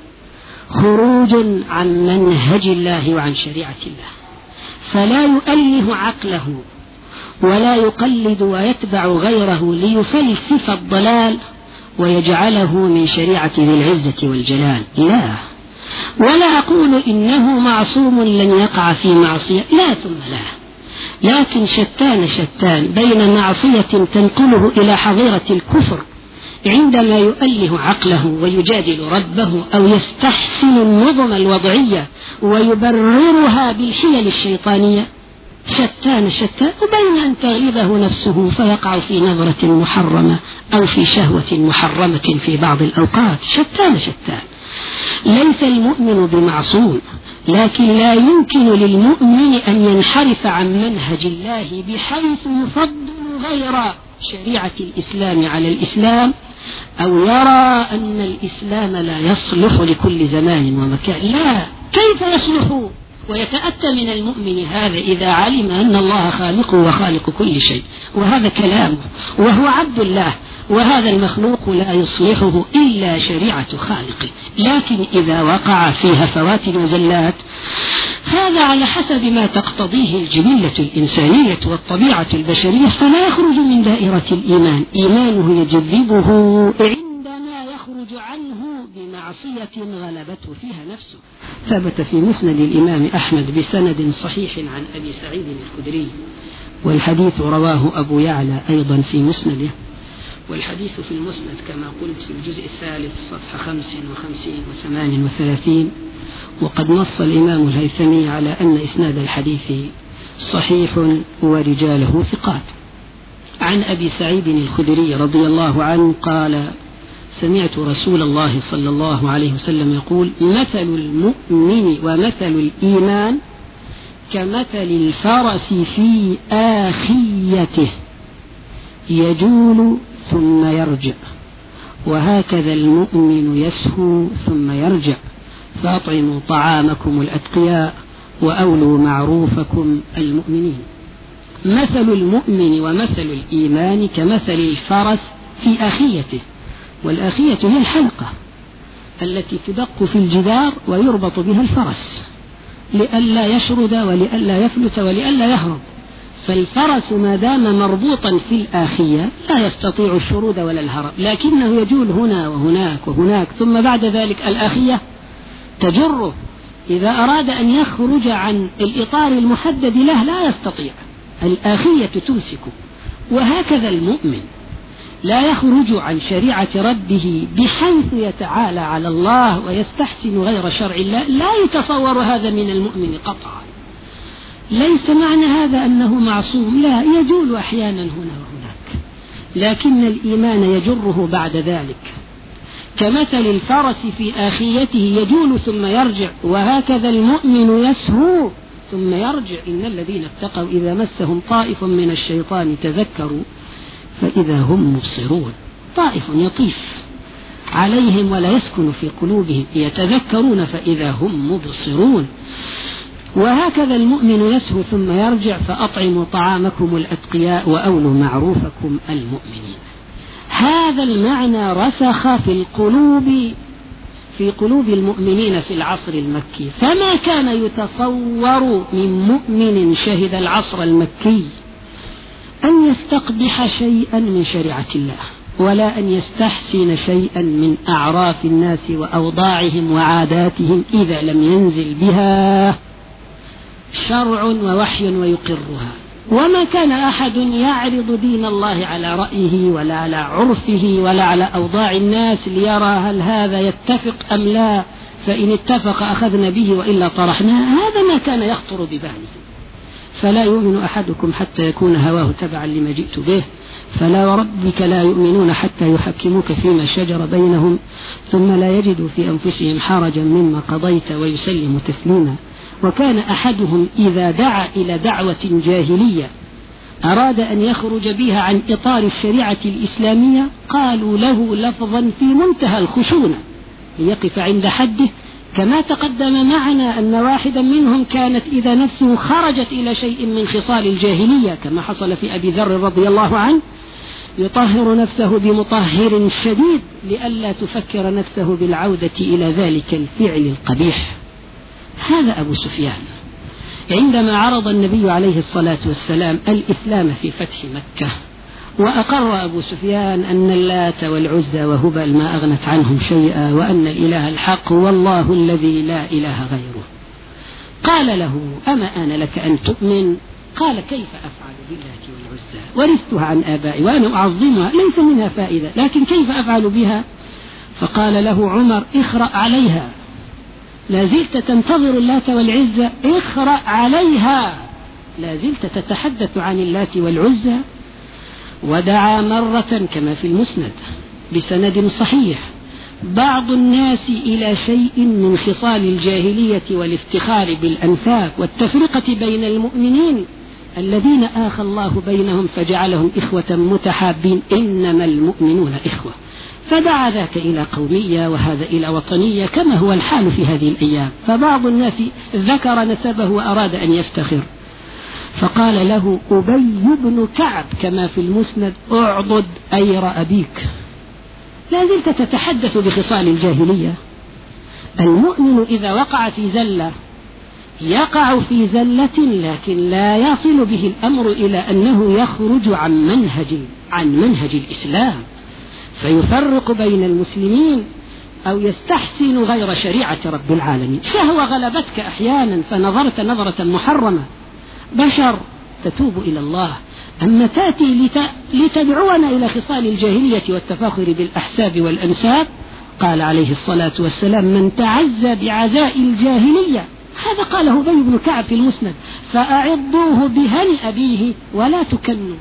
خروج عن منهج الله وعن شريعة الله. فلا يؤله عقله ولا يقلد ويتبع غيره ليفلسف الضلال ويجعله من شريعة ذي العزة والجلال. لا. ولا أقول إنه معصوم لن يقع في معصية. لا ثم لا. لكن شتان شتان بين معصية تنقله إلى حظيرة الكفر عندما يؤله عقله ويجادل ربه أو يستحسن النظم الوضعية ويبررها بالحيل الشيطانية. شتان شتان وبين أن تغلبه نفسه فيقع في نظرة محرمة أو في شهوة محرمة في بعض الأوقات. شتان شتان ليس المؤمن بمعصوم. لكن لا يمكن للمؤمن أن ينحرف عن منهج الله بحيث يفضل غير شريعة الإسلام على الإسلام أو يرى أن الإسلام لا يصلح لكل زمان ومكان. لا كيف يصلح؟ ويتأتى من المؤمن هذا إذا علم أن الله خالقه وخالق كل شيء وهذا كلامه وهو عبد الله وهذا المخلوق لا يصلحه إلا شريعة خالقه لكن إذا وقع في هفوات وزلات هذا على حسب ما تقتضيه الجبلة الإنسانية والطبيعة البشرية فلا يخرج من دائرة الإيمان. إيمانه يجذبه عنه بمعصية غلبته فيها نفسه. ثبت في مسند الإمام أحمد بسند صحيح عن أبي سعيد الخدري والحديث رواه أبو يعلى أيضا في مسنده. والحديث في المسند كما قلت في الجزء الثالث صفحة خمس وخمسين وثمان وثلاثين. وقد نص الإمام الهيثمي على أن إسناد الحديث صحيح ورجاله ثقات. عن أبي سعيد الخدري رضي الله عنه قال سمعت رسول الله صلى الله عليه وسلم يقول مثل المؤمن ومثل الإيمان كمثل الفرس في آخيته يجول ثم يرجع وهكذا المؤمن يسهو ثم يرجع فأطعموا طعامكم الأتقياء وأولوا معروفكم المؤمنين. مثل المؤمن ومثل الإيمان كمثل الفرس في أخيته. والأخية هي الحلقة التي تدق في الجدار ويربط بها الفرس لئلا يشرد ولئلا يفلت ولئلا يهرب. فالفرس ما دام مربوطا في الآخية لا يستطيع الشرود ولا الهرب. لكنه يجول هنا وهناك وهناك ثم بعد ذلك الآخية تجره. إذا أراد أن يخرج عن الإطار المحدد له لا يستطيع. الآخية تمسكه. وهكذا المؤمن. لا يخرج عن شريعة ربه بحيث يتعالى على الله ويستحسن غير شرع الله. لا يتصور هذا من المؤمن قطعا. ليس معنى هذا أنه معصوم. لا يجول أحيانا هنا وهناك. لكن الإيمان يجره بعد ذلك. كمثل الفرس في آخيته يجول ثم يرجع وهكذا المؤمن يسهو ثم يرجع. إن الذين اتقوا إذا مسهم طائف من الشيطان تذكروا. فإذا هم مبصرون طائف يطيف عليهم ولا يسكن في قلوبهم يتذكرون فإذا هم مبصرون. وهكذا المؤمن يسهو ثم يرجع فأطعموا طعامكم الأتقياء وأولوا معروفكم المؤمنين. هذا المعنى رسخ في القلوب في قلوب المؤمنين في العصر المكي. فما كان يتصور من مؤمن شهد العصر المكي؟ أن يستقبح شيئا من شريعة الله ولا أن يستحسن شيئا من أعراف الناس وأوضاعهم وعاداتهم إذا لم ينزل بها شرع ووحي ويقرها. وما كان أحد يعرض دين الله على رأيه ولا على عرفه ولا على أوضاع الناس ليرى هل هذا يتفق أم لا فإن اتفق أخذنا به وإلا طرحناه. هذا ما كان يخطر بباله. فلا يؤمن أحدكم حتى يكون هواه تبعا لما جئت به. فلا وربك لا يؤمنون حتى يحكموك فيما شجر بينهم ثم لا يجدوا في أنفسهم حرجا مما قضيت ويسلموا تسليما. وكان أحدهم إذا دعا إلى دعوة جاهلية أراد أن يخرج بها عن إطار الشريعة الإسلامية قالوا له لفظا في منتهى الخشونة ليقف عند حده كما تقدم معنا أن واحدا منهم كانت إذا نفسه خرجت إلى شيء من خصال الجاهلية كما حصل في أبي ذر رضي الله عنه يطهر نفسه بمطهر شديد لئلا تفكر نفسه بالعودة إلى ذلك الفعل القبيح. هذا أبو سفيان. عندما عرض النبي عليه الصلاة والسلام الإسلام في فتح مكة وأقر أبو سفيان أن اللات والعزى وهبل ما أغنت عنهم شيئا وأن الإله الحق هو الله الذي لا إله غيره. قال له أما آن لك أن تؤمن؟ قال كيف أفعل باللات والعزى؟ ورثتها عن آبائي وأنا أعظمها ليس منها فائدة لكن كيف أفعل بها؟ فقال له عمر اخرأ عليها. لا زلت تنتظر اللات والعزى اخرأ عليها. لا زلت تتحدث عن اللات والعزى. ودعا مرة كما في المسند بسند صحيح بعض الناس إلى شيء من خصال الجاهلية والافتخار بالأنساب والتفرقة بين المؤمنين الذين آخى الله بينهم فجعلهم إخوة متحابين إنما المؤمنون إخوة. فدعا ذاك إلى قومية وهذا إلى وطنية كما هو الحال في هذه الأيام. فبعض الناس ذكر نسبه وأراد أن يفتخر. فقال له أبي بن كعب كما في المسند اعضد أير أبيك. لا زلت تتحدث بخصال الجاهلية. المؤمن إذا وقع في زلة يقع في زلة لكن لا يصل به الأمر إلى أنه يخرج عن منهج عن منهج الإسلام. فيفرق بين المسلمين أو يستحسن غير شريعة رب العالمين. شهوة غلبتك أحيانا فنظرت نظرة محرمة. بشر تتوب إلى الله. أما تأتي لتدعونا إلى خصال الجاهلية والتفاخر بالأحساب والأنساب قال عليه الصلاة والسلام من تعزى بعزاء الجاهلية. هذا قاله بي بن كعب في المسند فأعضوه بهن أبيه ولا تكنوا.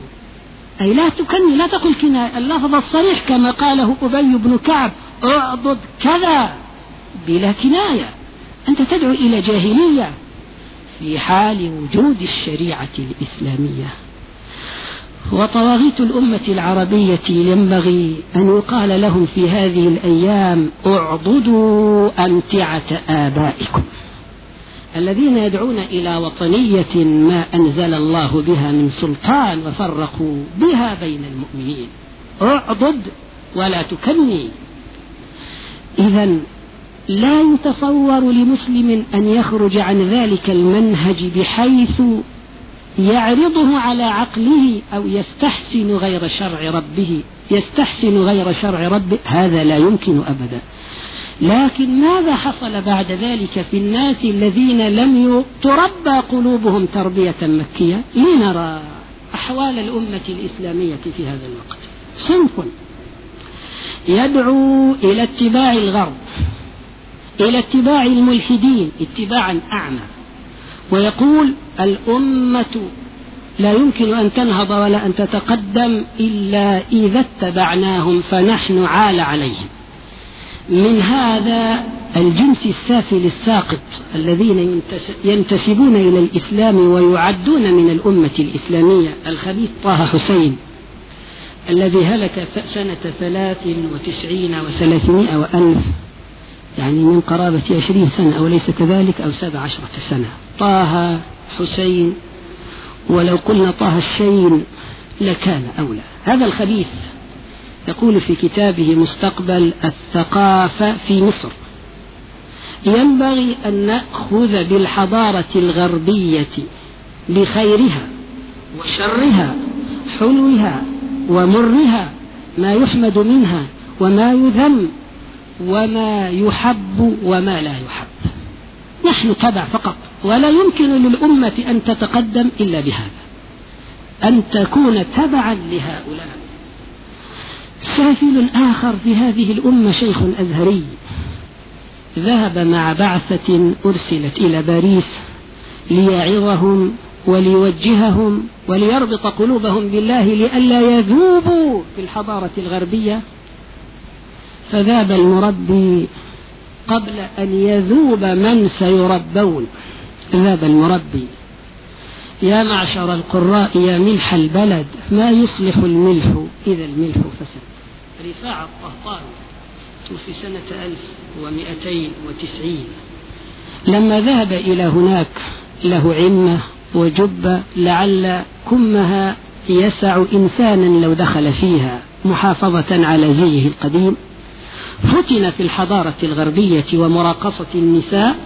أي لا تكني لا تقل كنا اللفظ الصريح كما قاله أبي بن كعب أعضد كذا بلا كناية. أنت تدعو إلى جاهلية. في حال وجود الشريعة الإسلامية. وطواغيت الأمة العربية ينبغي أن يقال لهم في هذه الأيام اعضدوا أمتعة آبائكم. الذين يدعون إلى وطنية ما أنزل الله بها من سلطان وفرقوا بها بين المؤمنين. اعضد ولا تكني. إذا لا يتصور لمسلم أن يخرج عن ذلك المنهج بحيث يعرضه على عقله أو يستحسن غير شرع ربه. يستحسن غير شرع ربه هذا لا يمكن أبدا. لكن ماذا حصل بعد ذلك في الناس الذين لم تربى قلوبهم تربية مكية؟ لنرى أحوال الأمة الإسلامية في هذا الوقت. صنف يدعو إلى اتباع الغرب. إلى اتباع الملحدين اتباعا أعمى. ويقول الأمة لا يمكن أن تنهض ولا أن تتقدم إلا إذا اتبعناهم فنحن عال عليهم. من هذا الجنس السافل الساقط الذين ينتسبون إلى الإسلام ويعدون من الأمة الإسلامية الخبيث طه حسين الذي هلك سنة ثلاث وتسعين وثلاثمائة وألف يعني من قرابة عشرين سنة أو ليس كذلك أو سبع عشرة سنة. طه حسين ولو قلنا طه الشين لكان أولى. هذا الخبيث يقول في كتابه مستقبل الثقافة في مصر. ينبغي أن نأخذ بالحضارة الغربية بخيرها وشرها حلوها ومرها ما يحمد منها وما يذم. وما يحب وما لا يحب. نحن تبع فقط ولا يمكن للأمة أن تتقدم إلا بهذا. أن تكون تبعا لهؤلاء. سافل آخر في هذه الأمة شيخ أزهري ذهب مع بعثة أرسلت إلى باريس ليعظهم وليوجههم وليربط قلوبهم بالله لئلا يذوبوا في الحضارة الغربية فذاب المربي قبل أن يذوب من سيربون. ذاب المربي. يا معشر القراء يا ملح البلد ما يصلح الملح إذا الملح فسد؟ رفاع الطهطان توفي سنة 1290 لما ذهب إلى هناك له عمة وجبة لعل كمها يسع إنسانا لو دخل فيها محافظة على زيه القديم. فتن في الحضارة الغربية ومراقصة النساء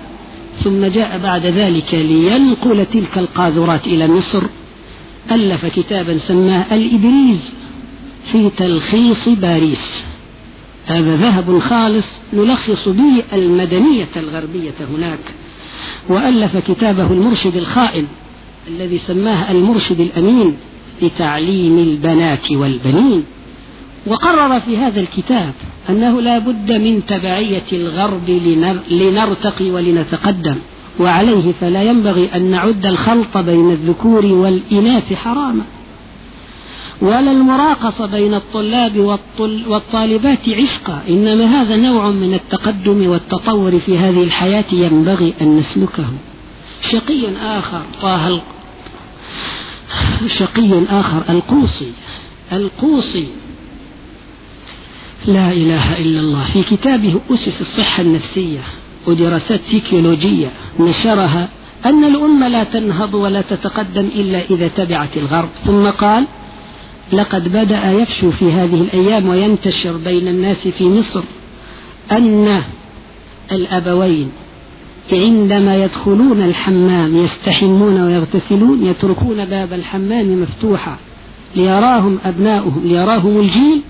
ثم جاء بعد ذلك لينقل تلك القاذورات إلى مصر ألف كتابا سماه الإبريز في تلخيص باريس. هذا ذهب خالص نلخص به المدنية الغربية هناك. وألف كتابه المرشد الخائن الذي سماه المرشد الأمين لتعليم البنات والبنين. وقرر في هذا الكتاب أنه لا بد من تبعية الغرب لنرتقي ولنتقدم. وعليه فلا ينبغي أن نعد الخلط بين الذكور والإناث حراما. ولا المراقصة بين الطلاب والطالبات عشقا. إنما هذا نوع من التقدم والتطور في هذه الحياة ينبغي أن نسلكه. شقي آخر طه شقي آخر القوصي. القوصي لا إله إلا الله. في كتابه أسس الصحة النفسية ودراسات سيكولوجية نشرها أن الأمة لا تنهض ولا تتقدم إلا إذا تبعت الغرب. ثم قال لقد بدأ يفشو في هذه الأيام وينتشر بين الناس في مصر أن الأبوين عندما يدخلون الحمام يستحمون ويغتسلون يتركون باب الحمام مفتوحا ليراهم أبناؤهم ليراهم الجيل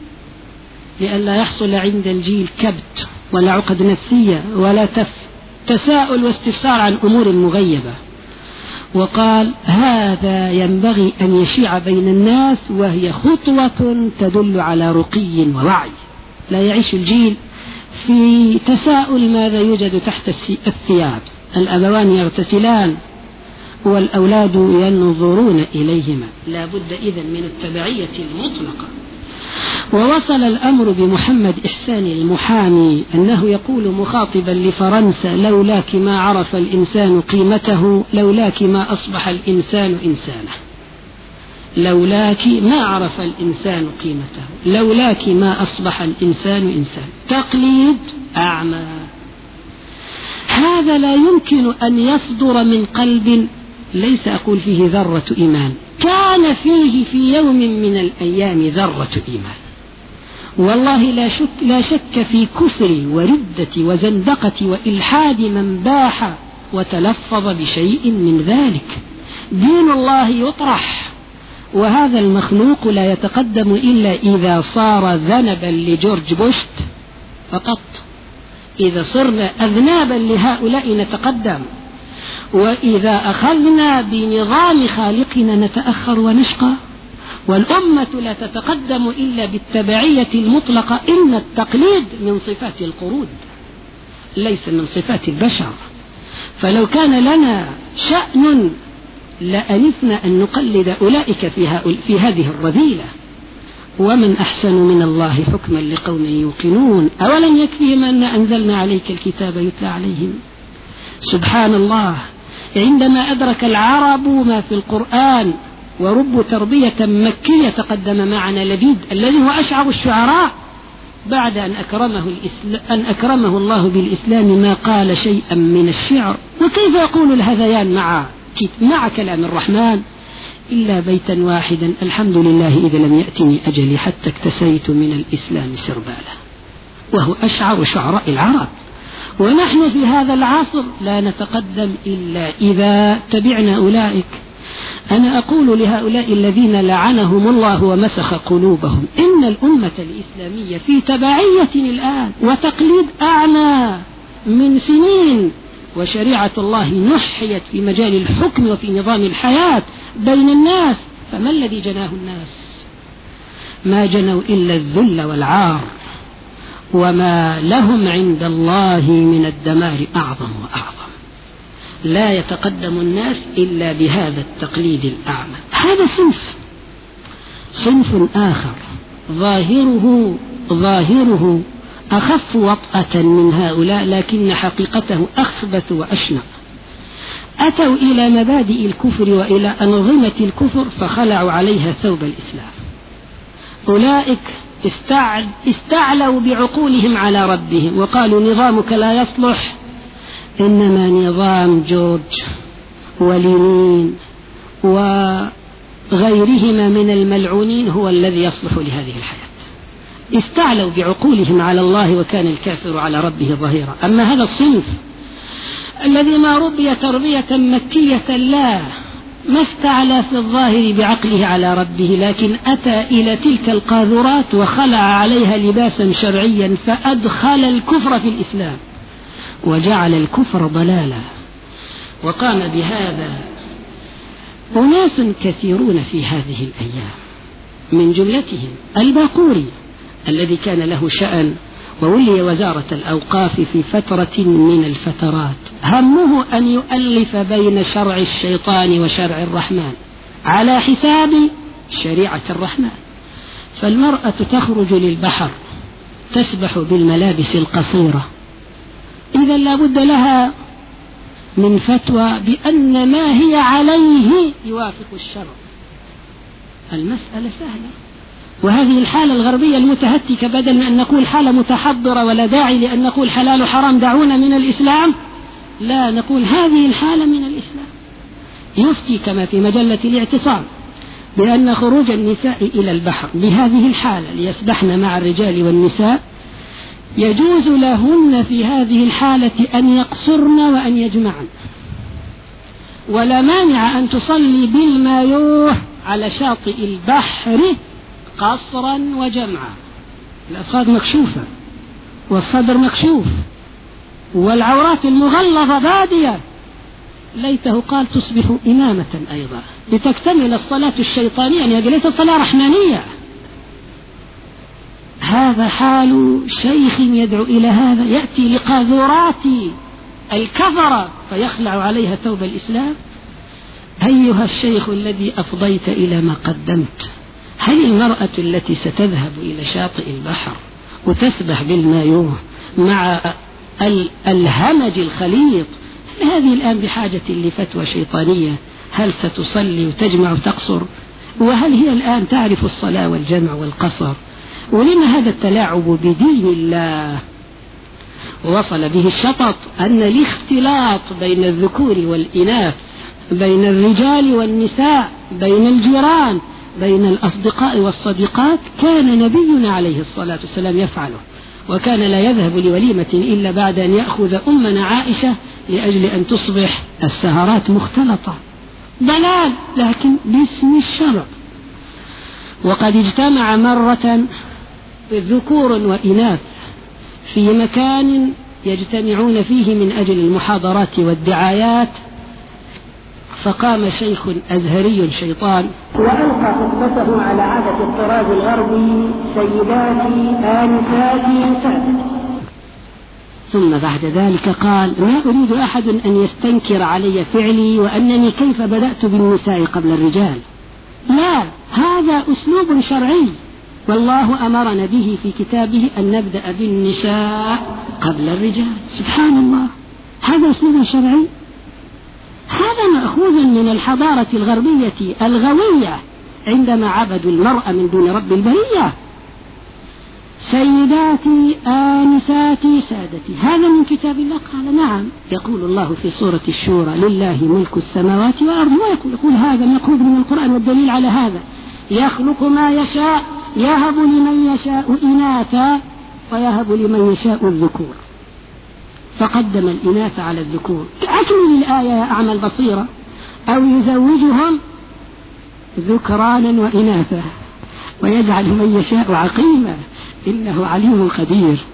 لئلا يحصل عند الجيل كبت ولا عقد نفسية ولا تف تساؤل واستفسار عن أمور مغيبة. وقال هذا ينبغي أن يشيع بين الناس وهي خطوة تدل على رقي ووعي. لا يعيش الجيل في تساؤل ماذا يوجد تحت الثياب. الأبوان يغتسلان والأولاد ينظرون إليهما. لا بد إذن من التبعية المطلقة. ووصل الأمر بمحمد إحسان المحامي أنه يقول مخاطبا لفرنسا لولاك ما عرف الإنسان قيمته لولاك ما أصبح الإنسان إنسانه. لولاك ما عرف الإنسان قيمته لولاك ما أصبح الإنسان إنسان. تقليد أعمى. هذا لا يمكن أن يصدر من قلب ليس أقول فيه ذرة إيمان. كان فيه في يوم من الأيام ذرة إيمان. والله لا شك, لا شك في كفر وردة وزندقة وإلحاد من باح وتلفظ بشيء من ذلك. دين الله يطرح وهذا المخلوق لا يتقدم إلا إذا صار ذنبا لجورج بوشت فقط. إذا صرنا أذنابا لهؤلاء نتقدم وإذا أخذنا بنظام خالقنا نتأخر ونشقى. والأمة لا تتقدم إلا بالتبعية المطلقة. إن التقليد من صفات القرود ليس من صفات البشر. فلو كان لنا شأن لأنفنا أن نقلد أولئك في, في هذه الرذيلة. ومن أحسن من الله حكما لقوم يوقنون. أولم يكفيهم أن أنزلنا عليك الكتاب يتلى عليهم؟ سبحان الله. عندما أدرك العرب ما في القرآن ورب تربية مكية تقدم معنا لبيد الذي هو أشعر الشعراء بعد أن أكرمه, أن أكرمه الله بالإسلام ما قال شيئا من الشعر. وكيف يقول الهذيان مع مع كلام الرحمن؟ إلا بيتا واحدا الحمد لله إذا لم يأتني أجلي حتى اكتسيت من الإسلام سربالا. وهو أشعر شعراء العرب. ونحن في هذا العصر لا نتقدم إلا إذا تبعنا أولئك أنا أقول لهؤلاء الذين لعنهم الله ومسخ قلوبهم إن الأمة الإسلامية في تبعية الآن وتقليد أعمى من سنين وشريعة الله نحيت في مجال الحكم وفي نظام الحياة بين الناس فما الذي جناه الناس؟ ما جنوا إلا الذل والعار وما لهم عند الله من الدمار أعظم وأعظم. لا يتقدم الناس إلا بهذا التقليد الأعمى. هذا صنف صنف آخر. ظاهره ظاهره أخف وطأة من هؤلاء لكن حقيقته أخبث وأشنع. أتوا إلى مبادئ الكفر وإلى أنظمة الكفر فخلعوا عليها ثوب الإسلام. أولئك استعلوا بعقولهم على ربهم وقالوا نظامك لا يصلح. إنما نظام جورج ولينين وغيرهما من الملعونين هو الذي يصلح لهذه الحياة. استعلوا بعقولهم على الله وكان الكافر على ربه ظهيرا. أما هذا الصنف الذي ما ربي تربية مكية لا ما استعلى في الظاهر بعقله على ربه لكن أتى إلى تلك القاذورات وخلع عليها لباسا شرعيا فأدخل الكفر في الإسلام. وجعل الكفر ضلالا. وقام بهذا أناس كثيرون في هذه الأيام. من جملتهم الباقوري الذي كان له شأن وولي وزارة الأوقاف في فترة من الفترات. همه أن يؤلف بين شرع الشيطان وشرع الرحمن على حساب شريعة الرحمن. فالمرأة تخرج للبحر تسبح بالملابس القصيرة إذا لابد لها من فتوى بأن ما هي عليه يوافق الشرع. المسألة سهلة. وهذه الحالة الغربية المتهتكة بدل من أن نقول حالة متحضرة ولا داعي لأن نقول حلال حرام دعونا من الإسلام لا نقول هذه الحالة من الإسلام. يفتي كما في مجلة الاعتصام بأن خروج النساء إلى البحر بهذه الحالة ليسبحن مع الرجال والنساء يجوز لهن في هذه الحالة أن يقصرن وأن يجمعن. ولا مانع أن تصلي بالمايوه على شاطئ البحر قصرا وجمعا. الأفخاذ مكشوفة والصدر مكشوف والعورات المغلظة بادية. ليته قال تصبح إمامة أيضا. لتكتمل الصلاة الشيطانية يعني ليست صلاة رحمانية. هذا حال شيخ يدعو إلى هذا يأتي لقاذورات الكفرة فيخلع عليها ثوب الإسلام. أيها الشيخ الذي أفضيت إلى ما قدمت هل المرأة التي ستذهب إلى شاطئ البحر وتسبح بالمايوه مع الهمج الخليط هذه الآن بحاجة لفتوى شيطانية؟ هل ستصلي وتجمع وتقصر؟ وهل هي الآن تعرف الصلاة والجمع والقصر؟ ولما هذا التلاعب بدين الله وصل به الشطط أن الاختلاط بين الذكور والإناث بين الرجال والنساء بين الجيران بين الأصدقاء والصديقات كان نبينا عليه الصلاة والسلام يفعله. وكان لا يذهب لوليمة إلا بعد أن يأخذ أمنا عائشة لأجل أن تصبح السهرات مختلطة. ضلال لكن باسم الشرع. وقد اجتمع مرة ذكور وإناث في مكان يجتمعون فيه من أجل المحاضرات والدعايات فقام شيخ أزهري شيطان وألقى خطبته على عادة الطراز الغربي سيداتي آنساتي سادتي ثم بعد ذلك قال ما أريد أحد أن يستنكر علي فعلي وأنني كيف بدأت بالنساء قبل الرجال؟ لا هذا أسلوب شرعي. والله أمرنا به في كتابه أن نبدأ بالنساء قبل الرجال. سبحان الله. هذا أسلوب شرعي. هذا مأخوذ من الحضارة الغربية الغوية عندما عبدوا المرأة من دون رب البرية. سيداتي آنساتي سادتي. هذا من كتاب الله؟ قال نعم. يقول الله في سورة الشورى لله ملك السماوات والأرض. ويقول يقول هذا مأخوذ من القرآن والدليل على هذا. يخلق ما يشاء. يهب لمن يشاء إناثا ويهب لمن يشاء الذكور. فقدم الإناث على الذكور. أكمل الآية يا أعمى البصيرة. أو يزوجهم ذكرانا وإناثا. ويجعل من يشاء عقيما. إنه عليم قدير.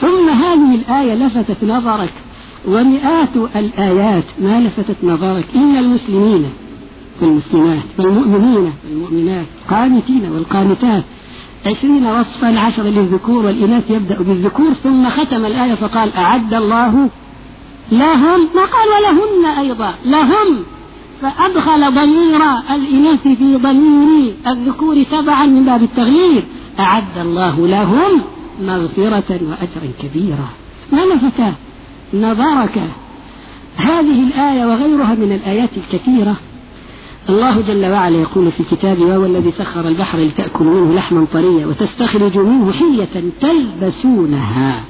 ثم هذه الآية لفتت نظرك. ومئات الآيات ما لفتت نظرك. إن المسلمين والمسلمات والمؤمنين والمؤمنات قانتين والقانتات عشرين وصفا عشر للذكور والإناث يبدأ بالذكور ثم ختم الآية فقال أعد الله لهم ما قال ولهن أيضا لهم. فأدخل ضمير الإناث في ضمير الذكور تبعا من باب التغيير. أعد الله لهم مغفرة وأجرا كبيرا. ما لفت نظرك. هذه الآية وغيرها من الآيات الكثيرة الله جل وعلا يقول في كتابه وهو الذي سخر البحر لتأكلوا منه لحما طريا وتستخرجوا منه حية تلبسونها.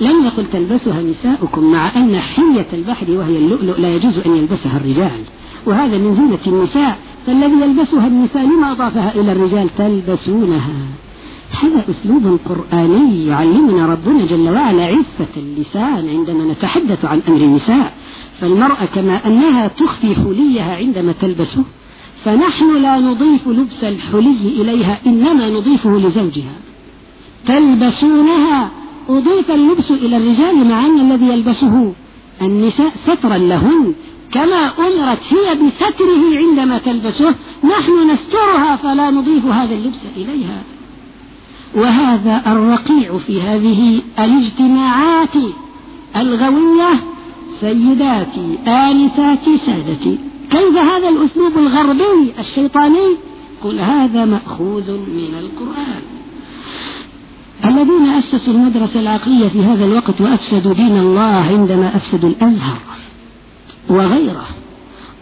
لم يقل تلبسها نساؤكم مع أن حية البحر وهي اللؤلؤ لا يجوز أن يلبسها الرجال. وهذا من زينة النساء فالذي يلبسها النساء لما أضافها إلى الرجال تلبسونها. هذا أسلوب قرآني يعلمنا ربنا جل وعلا عفة اللسان عندما نتحدث عن أمر النساء. فالمرأة كما أنها تخفي حليها عندما تلبسه فنحن لا نضيف لبس الحلي إليها إنما نضيفه لزوجها. تلبسونها أضيف اللبس إلى الرجال مع أن الذي يلبسه النساء سترا لهن كما أمرت هي بستره عندما تلبسه نحن نسترها فلا نضيف هذا اللبس إليها. وهذا الرقيع في هذه الاجتماعات الغوية سيداتي آنساتي سادتي كيف هذا الأسلوب الغربي الشيطاني؟ قل هذا مأخوذ من القرآن. الذين أسسوا المدرسة العقلية في هذا الوقت وأفسدوا دين الله عندما أفسدوا الأزهر وغيره.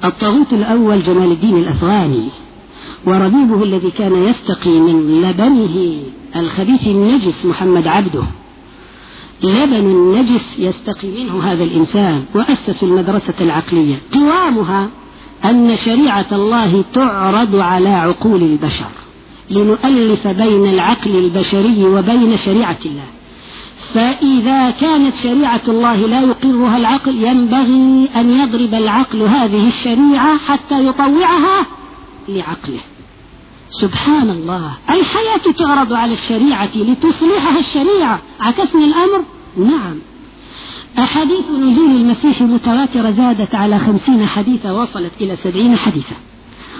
الطاغوت الأول جمال الدين الأفغاني وربيبه الذي كان يستقي من لبنه الخبيث النجس محمد عبده. لبن النجس يستقي منه هذا الإنسان وأسسوا المدرسة العقلية. قوامها أن شريعة الله تعرض على عقول البشر لنؤلف بين العقل البشري وبين شريعة الله. فإذا كانت شريعة الله لا يقرها العقل ينبغي أن يضرب العقل هذه الشريعة حتى يطوعها لعقله. سبحان الله. الحياة تعرض على الشريعة لتصلحها الشريعة. عكسنا الأمر؟ نعم. أحاديث نزول المسيح متواترة زادت على خمسين حديثا وصلت إلى سبعين حديثا.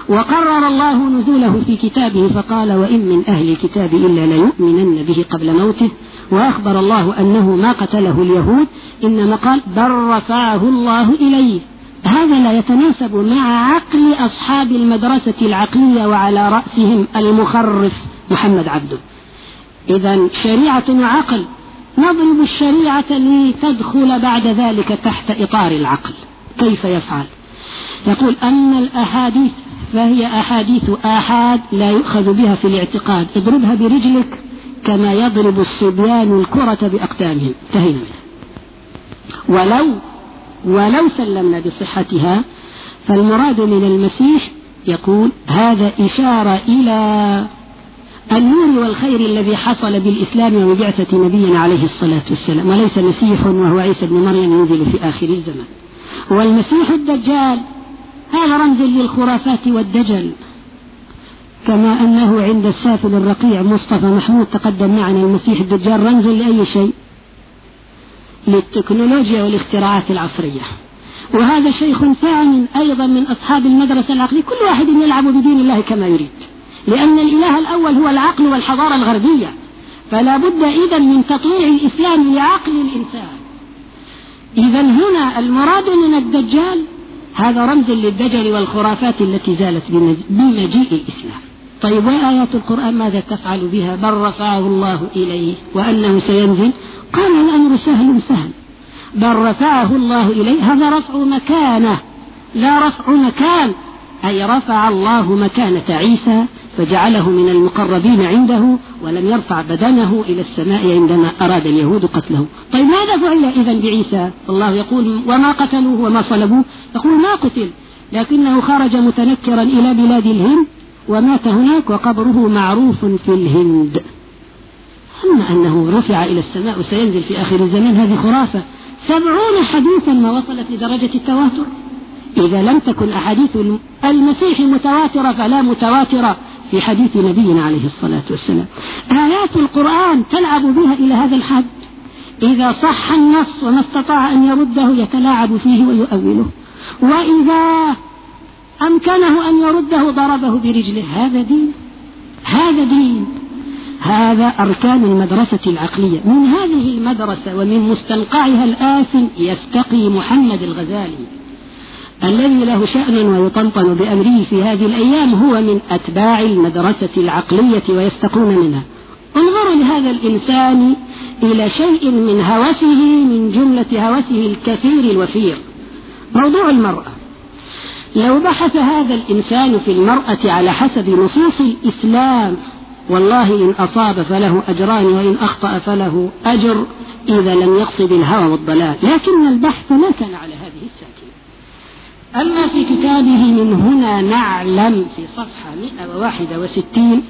وقرر الله نزوله في كتابه فقال وإن من أهل الكتاب إلا ليؤمنن به قبل موته وأخبر الله أنه ما قتله اليهود إنما قال بل رفعه الله إليه هذا لا يتناسب مع عقل أصحاب المدرسة العقلية وعلى رأسهم المخرف محمد عبده إذا شريعة وعقل نضرب الشريعة لتدخل بعد ذلك تحت إطار العقل. كيف يفعل؟ يقول أما الأحاديث فهي أحاديث آحاد لا يؤخذ بها في الاعتقاد. اضربها برجلك كما يضرب الصبيان الكرة بأقدامهم. انتهينا ولو ولو سلمنا بصحتها فالمراد من المسيح يقول هذا إشارة إلى النور والخير الذي حصل بالإسلام وبعثة نبينا عليه الصلاة والسلام. وليس مسيح وهو عيسى بن مريم ينزل في آخر الزمان. والمسيح الدجال هذا رمز للخرافات والدجل. كما أنه عند السافل الرقيع مصطفى محمود تقدم معنا المسيح الدجال رمز لأي شيء. للتكنولوجيا والاختراعات العصرية. وهذا شيخ ثاني أيضا من أصحاب المدرسة العقلية. كل واحد يلعب بدين الله كما يريد. لأن الإله الأول هو العقل والحضارة الغربية. فلا بد إذا من تطويع الإسلام لعقل الإنسان. إذا هنا المراد من الدجال هذا رمز للدجل والخرافات التي زالت بمجيء الإسلام. طيب وآيات القرآن؟ ماذا تفعل بها؟ بل رفعه الله إليه وأنه سينزل. قال الأمر سهل سهل. بل رفعه الله إليه. هذا رفع مكانة لا رفع مكان. أي رفع الله مكانة عيسى فجعله من المقربين عنده ولم يرفع بدنه إلى السماء عندما أراد اليهود قتله. طيب ماذا فعل إذا بعيسى؟ الله يقول وما قتلوه وما صلبوه. يقول ما قتل لكنه خرج متنكرا إلى بلاد الهند ومات هناك وقبره معروف في الهند. أما أنه رفع إلى السماء وسينزل في آخر الزمان هذه خرافة. سبعون حديثا ما وصلت لدرجة التواتر. إذا لم تكن أحاديث المسيح متواترة فلا متواترة في حديث نبينا عليه الصلاة والسلام. آيات القرآن تلعب بها إلى هذا الحد. إذا صح النص وما استطاع أن يرده يتلاعب فيه ويؤوله. وإذا أمكنه أن يرده ضربه برجله. هذا دين. هذا دين. هذا أركان المدرسة العقلية. من هذه المدرسة ومن مستنقعها الآثم يستقي محمد الغزالي. الذي له شأن ويطنطن بأمره في هذه الأيام هو من أتباع المدرسة العقلية ويستقون منها. انظروا لهذا الإنسان إلى شيء من هوسه من جملة هوسه الكثير الوفير. موضوع المرأة. لو بحث هذا الإنسان في المرأة على حسب نصوص الإسلام والله إن أصاب فله أجران وإن أخطأ فله أجر إذا لم يقصد الهوى والضلال. لكن البحث ما كان على هذه الساكنة. أما في كتابه من هنا نعلم في صفحة 161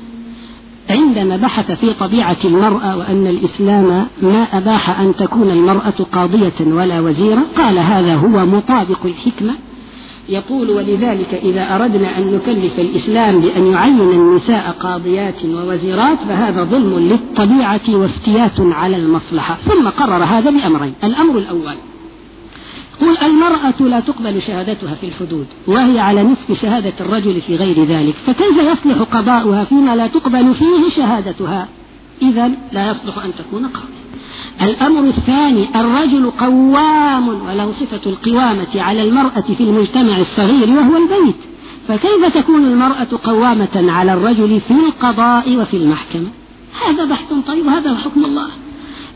عندما بحث في طبيعة المرأة وأن الإسلام ما أباح أن تكون المرأة قاضية ولا وزيرة قال هذا هو مطابق الحكمة. يقول ولذلك إذا أردنا أن نكلف الإسلام بأن يعين النساء قاضيات ووزيرات فهذا ظلم للطبيعة وافتيات على المصلحة. ثم قرر هذا بأمرين. الأمر الأول قل المرأة لا تقبل شهادتها في الحدود وهي على نصف شهادة الرجل في غير ذلك فكيف يصلح قضاؤها فيما لا تقبل فيه شهادتها؟ إذا لا يصلح أن تكون قاضية. الأمر الثاني الرجل قوام وله صفة القوامة على المرأة في المجتمع الصغير وهو البيت. فكيف تكون المرأة قوامة على الرجل في القضاء وفي المحكمة؟ هذا بحث طيب وهذا حكم الله.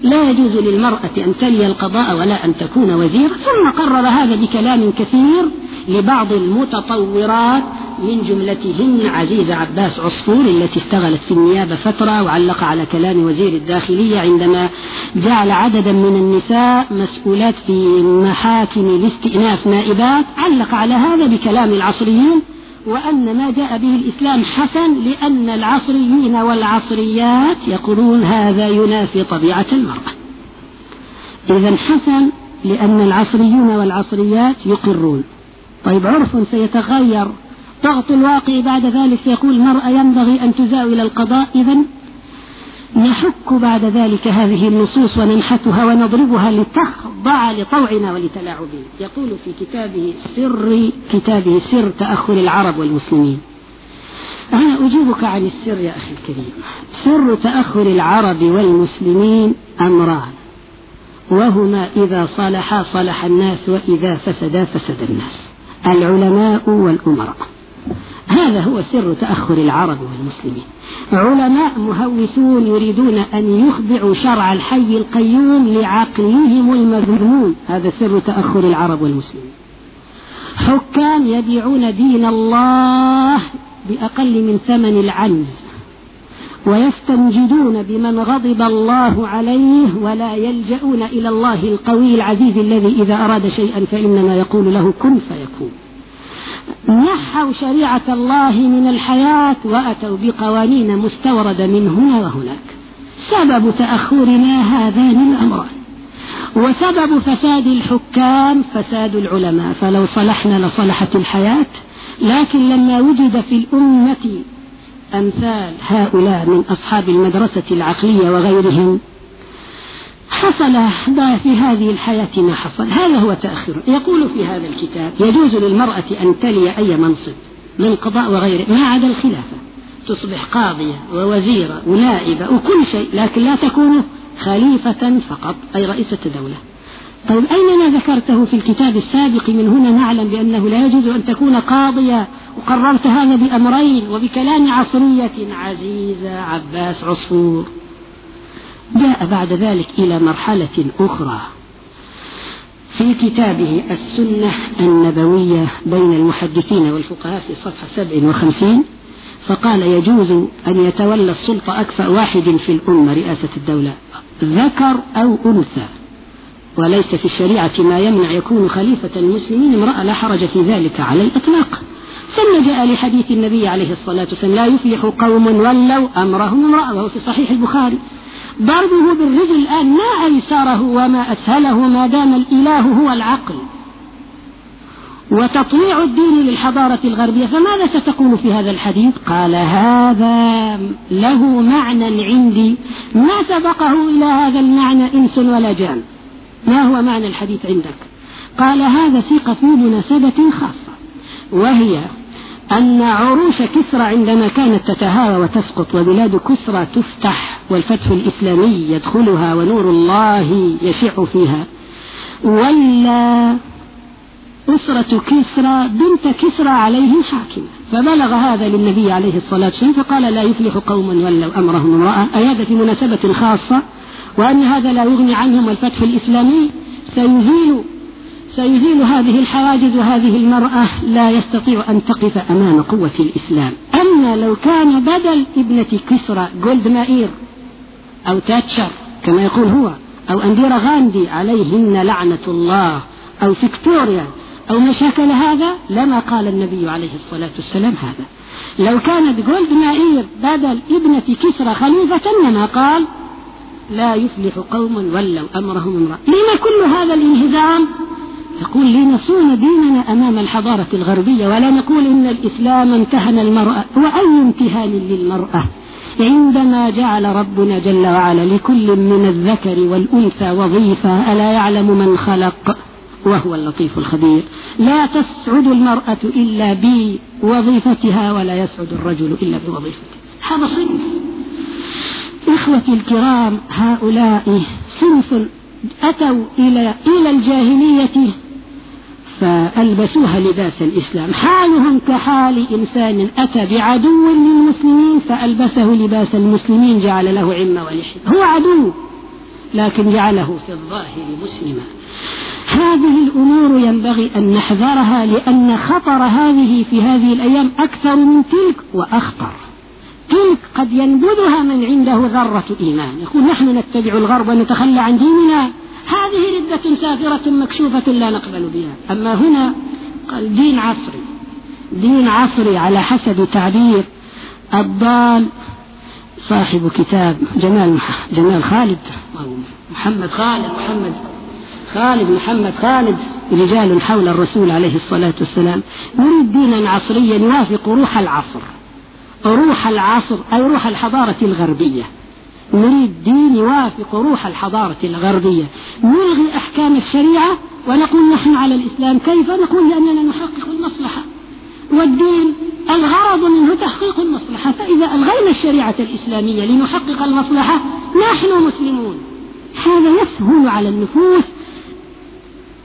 لا يجوز للمرأة أن تلي القضاء ولا أن تكون وزيرا ثم قرر هذا بكلام كثير لبعض المتطورات من جملتهن عزيزة عباس عصفور التي اشتغلت في النيابة فترة وعلق على كلام وزير الداخلية عندما جعل عددا من النساء مسؤولات في محاكم الاستئناف نائبات. علق على هذا بكلام العصريين وأن ما جاء به الإسلام حسن لأن العصريين والعصريات يقولون هذا ينافي طبيعة المرأة. إذا حسن لأن العصريون والعصريات يقرون. طيب عرف سيتغير ضغط الواقع بعد ذلك سيقول المرأة ينبغي أن تزاول القضاء إذا نحك بعد ذلك هذه النصوص وننحتها ونضربها لتخضع لطوعنا ولتلاعبنا. يقول في كتابه سر كتابه سر تأخر العرب والمسلمين. أنا أجيبك عن السر يا أخي الكريم. سر تأخر العرب والمسلمين أمران. وهما إذا صلحا صلح الناس وإذا فسدا فسد الناس. العلماء والأمراء. هذا هو سر تأخر العرب والمسلمين. علماء مهوسون يريدون أن يخضعوا شرع الحي القيوم لعقلهم المذموم. هذا سر تأخر العرب والمسلمين. حكام يبيعون دين الله بأقل من ثمن العنز ويستنجدون بمن غضب الله عليه ولا يلجؤون إلى الله القوي العزيز الذي إذا أراد شيئا فإنما يقول له كن فيكون. نحوا شريعة الله من الحياة وأتوا بقوانين مستوردة من هنا وهناك. سبب تأخرنا هذان الأمران. وسبب فساد الحكام فساد العلماء. فلو صلحنا لصلحت الحياة لكن لما وجد في الأمة أمثال هؤلاء من أصحاب المدرسة العقلية وغيرهم حصل في هذه الحياة ما حصل. هذا هو تأخر يقول في هذا الكتاب يجوز للمرأة أن تلي أي منصب من قضاء وغيره ما عدا الخلافة. تصبح قاضية ووزيرة ونائبة وكل شيء لكن لا تكون خليفة فقط أي رئيسة دولة. طيب أين ما ذكرته في الكتاب السابق من هنا نعلم بأنه لا يجوز أن تكون قاضية وقررت هذا بأمرين وبكلام عصرية عزيزة عباس عصفور. جاء بعد ذلك إلى مرحلة أخرى. في كتابه السنة النبوية بين المحدثين والفقهاء في صفحة 57 فقال يجوز أن يتولى السلطة أكفأ واحد في الأمة رئاسة الدولة ذكر أو أنثى. وليس في الشريعة ما يمنع يكون خليفة المسلمين امرأة لا حرج في ذلك على الإطلاق. ثم جاء لحديث النبي عليه الصلاة والسلام لا يفلح قوم ولوا أمرهم امرأة وهو في صحيح البخاري. ضربه بالرجل الآن ما أيسره وما أسهله ما دام الإله هو العقل. وتطويع الدين للحضارة الغربية فماذا ستقول في هذا الحديث؟ قال هذا له معنى عندي. ما سبقه إلى هذا المعنى إنس ولا جان؟ ما هو معنى الحديث عندك؟ قال هذا سيق في مناسبة خاصة وهي أن عروش كسرى عندما كانت تتهاوى وتسقط وبلاد كسرى تفتح والفتح الإسلامي يدخلها ونور الله يشع فيها. ولا أسرة كسرى بنت كسرى عليهم حاكمة. فبلغ هذا للنبي عليه الصلاة والسلام فقال لا يفلح قوم ولوا أمرهم امرأة. أي هذا في مناسبة خاصة وأن هذا لا يغني عنهم الفتح الإسلامي سيزيل سيزيل هذه الحواجز وهذه المرأة لا يستطيع أن تقف أمام قوة الإسلام. أما لو كان بدل ابنة كسرى جولد مائير أو تاتشر كما يقول هو أو أنديرا غاندي عليهن لعنة الله أو فيكتوريا أو ما شاكل هذا لما قال النبي عليه الصلاة والسلام هذا. لو كانت جولد مائير بدل ابنة كسرى خليفة لما قال لا يفلح قوم ولوا أمرهم امرأة. لما كل هذا الانهزام يقول لنصون ديننا أمام الحضارة الغربية ولا نقول إن الإسلام امتهن المرأة. وأي امتهان للمرأة؟ عندما جعل ربنا جل وعلا لكل من الذكر والأنثى وظيفة ألا يعلم من خلق؟ وهو اللطيف الخبير. لا تسعد المرأة إلا بوظيفتها ولا يسعد الرجل إلا بوظيفته هذا صنف. إخوتي الكرام هؤلاء صنف أتوا إلى إلى الجاهلية فألبسوها لباس الإسلام. حالهم كحال إنسان أتى بعدو للمسلمين فألبسه لباس المسلمين جعل له عمة ولحية. هو عدو لكن جعله في الظاهر مسلما. هذه الأمور ينبغي أن نحذرها لأن خطر هذه في هذه الأيام أكثر من تلك وأخطر. تلك قد ينبذها من عنده ذرة إيمان. يقول نحن نتبع الغرب ونتخلى عن ديننا. هذه ردة سافرة مكشوفة لا نقبل بها. أما هنا قال دين عصري. دين عصري على حسب تعبير الضال صاحب كتاب جمال جمال خالد. محمد خالد محمد خالد محمد خالد رجال حول الرسول عليه الصلاة والسلام. نريد دينا عصريا يوافق روح العصر. روح العصر أي روح الحضارة الغربية. نريد دين يوافق روح الحضارة الغربية. نلغي أحكام الشريعة ونقول نحن على الإسلام كيف؟ نقول لأننا نحقق المصلحة. والدين الغرض منه تحقيق المصلحة. فإذا ألغينا الشريعة الإسلامية لنحقق المصلحة نحن مسلمون. هذا يسهل على النفوس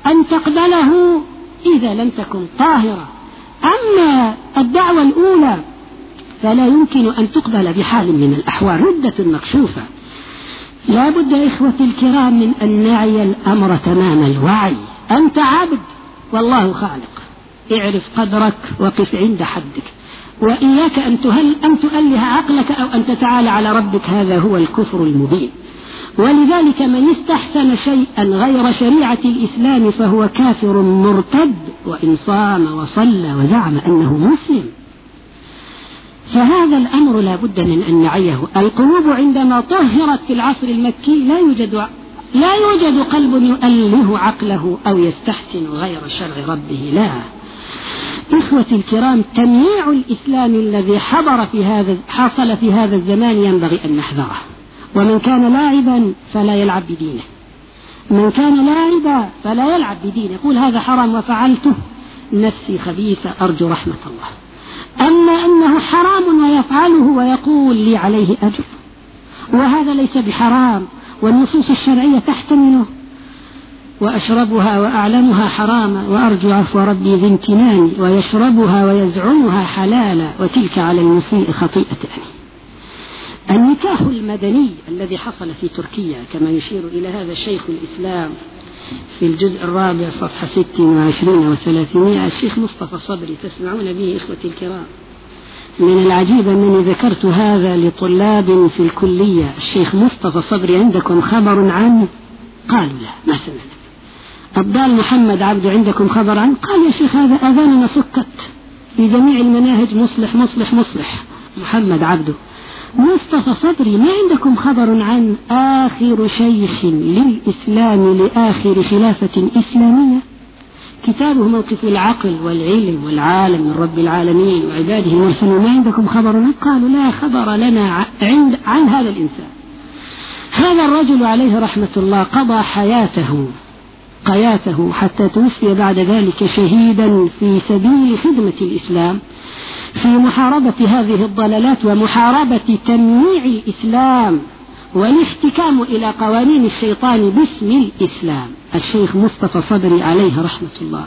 أن تقبله إذا لم تكن طاهرة. أما الدعوة الأولى فلا يمكن أن تقبل بحال من الأحوال. ردة مكشوفة. لا بد إخوتي الكرام من أن نعي الأمر تمام الوعي. أنت عبد والله خالق. اعرف قدرك وقف عند حدك. وإياك أن, تهل أن تؤله عقلك أو أن تتعالى على ربك. هذا هو الكفر المبين. ولذلك من استحسن شيئا غير شريعة الإسلام فهو كافر مرتد. وإن صام وصلى وزعم أنه مسلم. فهذا الأمر لا بد من أن نعيه. القلوب عندما طهرت في العصر المكي لا يوجد لا يوجد قلب يؤله عقله أو يستحسن غير شرع ربه. لا. إخوتي الكرام تمييع الإسلام الذي حضر في هذا حصل في هذا الزمان ينبغي أن نحذره. ومن كان لاعبا فلا يلعب بدينه. من كان لاعبا فلا يلعب بدينه. يقول هذا حرام وفعلته. نفسي خبيثة أرجو رحمة الله. أما أنه حرام ويفعله ويقول لي عليه أجر. وهذا ليس بحرام والنصوص الشرعية تحتمله. وأشربها وأعلمها حراما وأرجو عفو ربي ذي ويشربها ويزعمها حلالا وتلك على المسيء خطيئتان. النكاح المدني الذي حصل في تركيا كما يشير إلى هذا الشيخ الإسلام في الجزء الرابع صفحة 26 وثلاثمائة. الشيخ مصطفى صبري تسمعون به إخوتي الكرام. من العجيب أنني ذكرت هذا لطلاب في الكلية. الشيخ مصطفى صبري عندكم خبر عنه قالوا لا ما سمعنا. الضال محمد عبد عندكم خبر عنه قال يا شيخ هذا أذاننا سكت. في جميع المناهج مصلح مصلح مصلح. محمد عبده. مصطفى صبري ما عندكم خبر عن آخر شيخ للإسلام لآخر خلافة إسلامية؟ كتابه موقف العقل والعلم والعالم من رب العالمين وعباده المرسلين ما عندكم خبر قالوا لا خبر لنا عند عن هذا الإنسان. هذا الرجل عليه رحمة الله قضى حياته حياته حتى توفي بعد ذلك شهيدا في سبيل خدمة الإسلام. في محاربة هذه الضلالات ومحاربة تمنيع الإسلام والاحتكام إلى قوانين الشيطان باسم الإسلام. الشيخ مصطفى صبري عليه رحمة الله.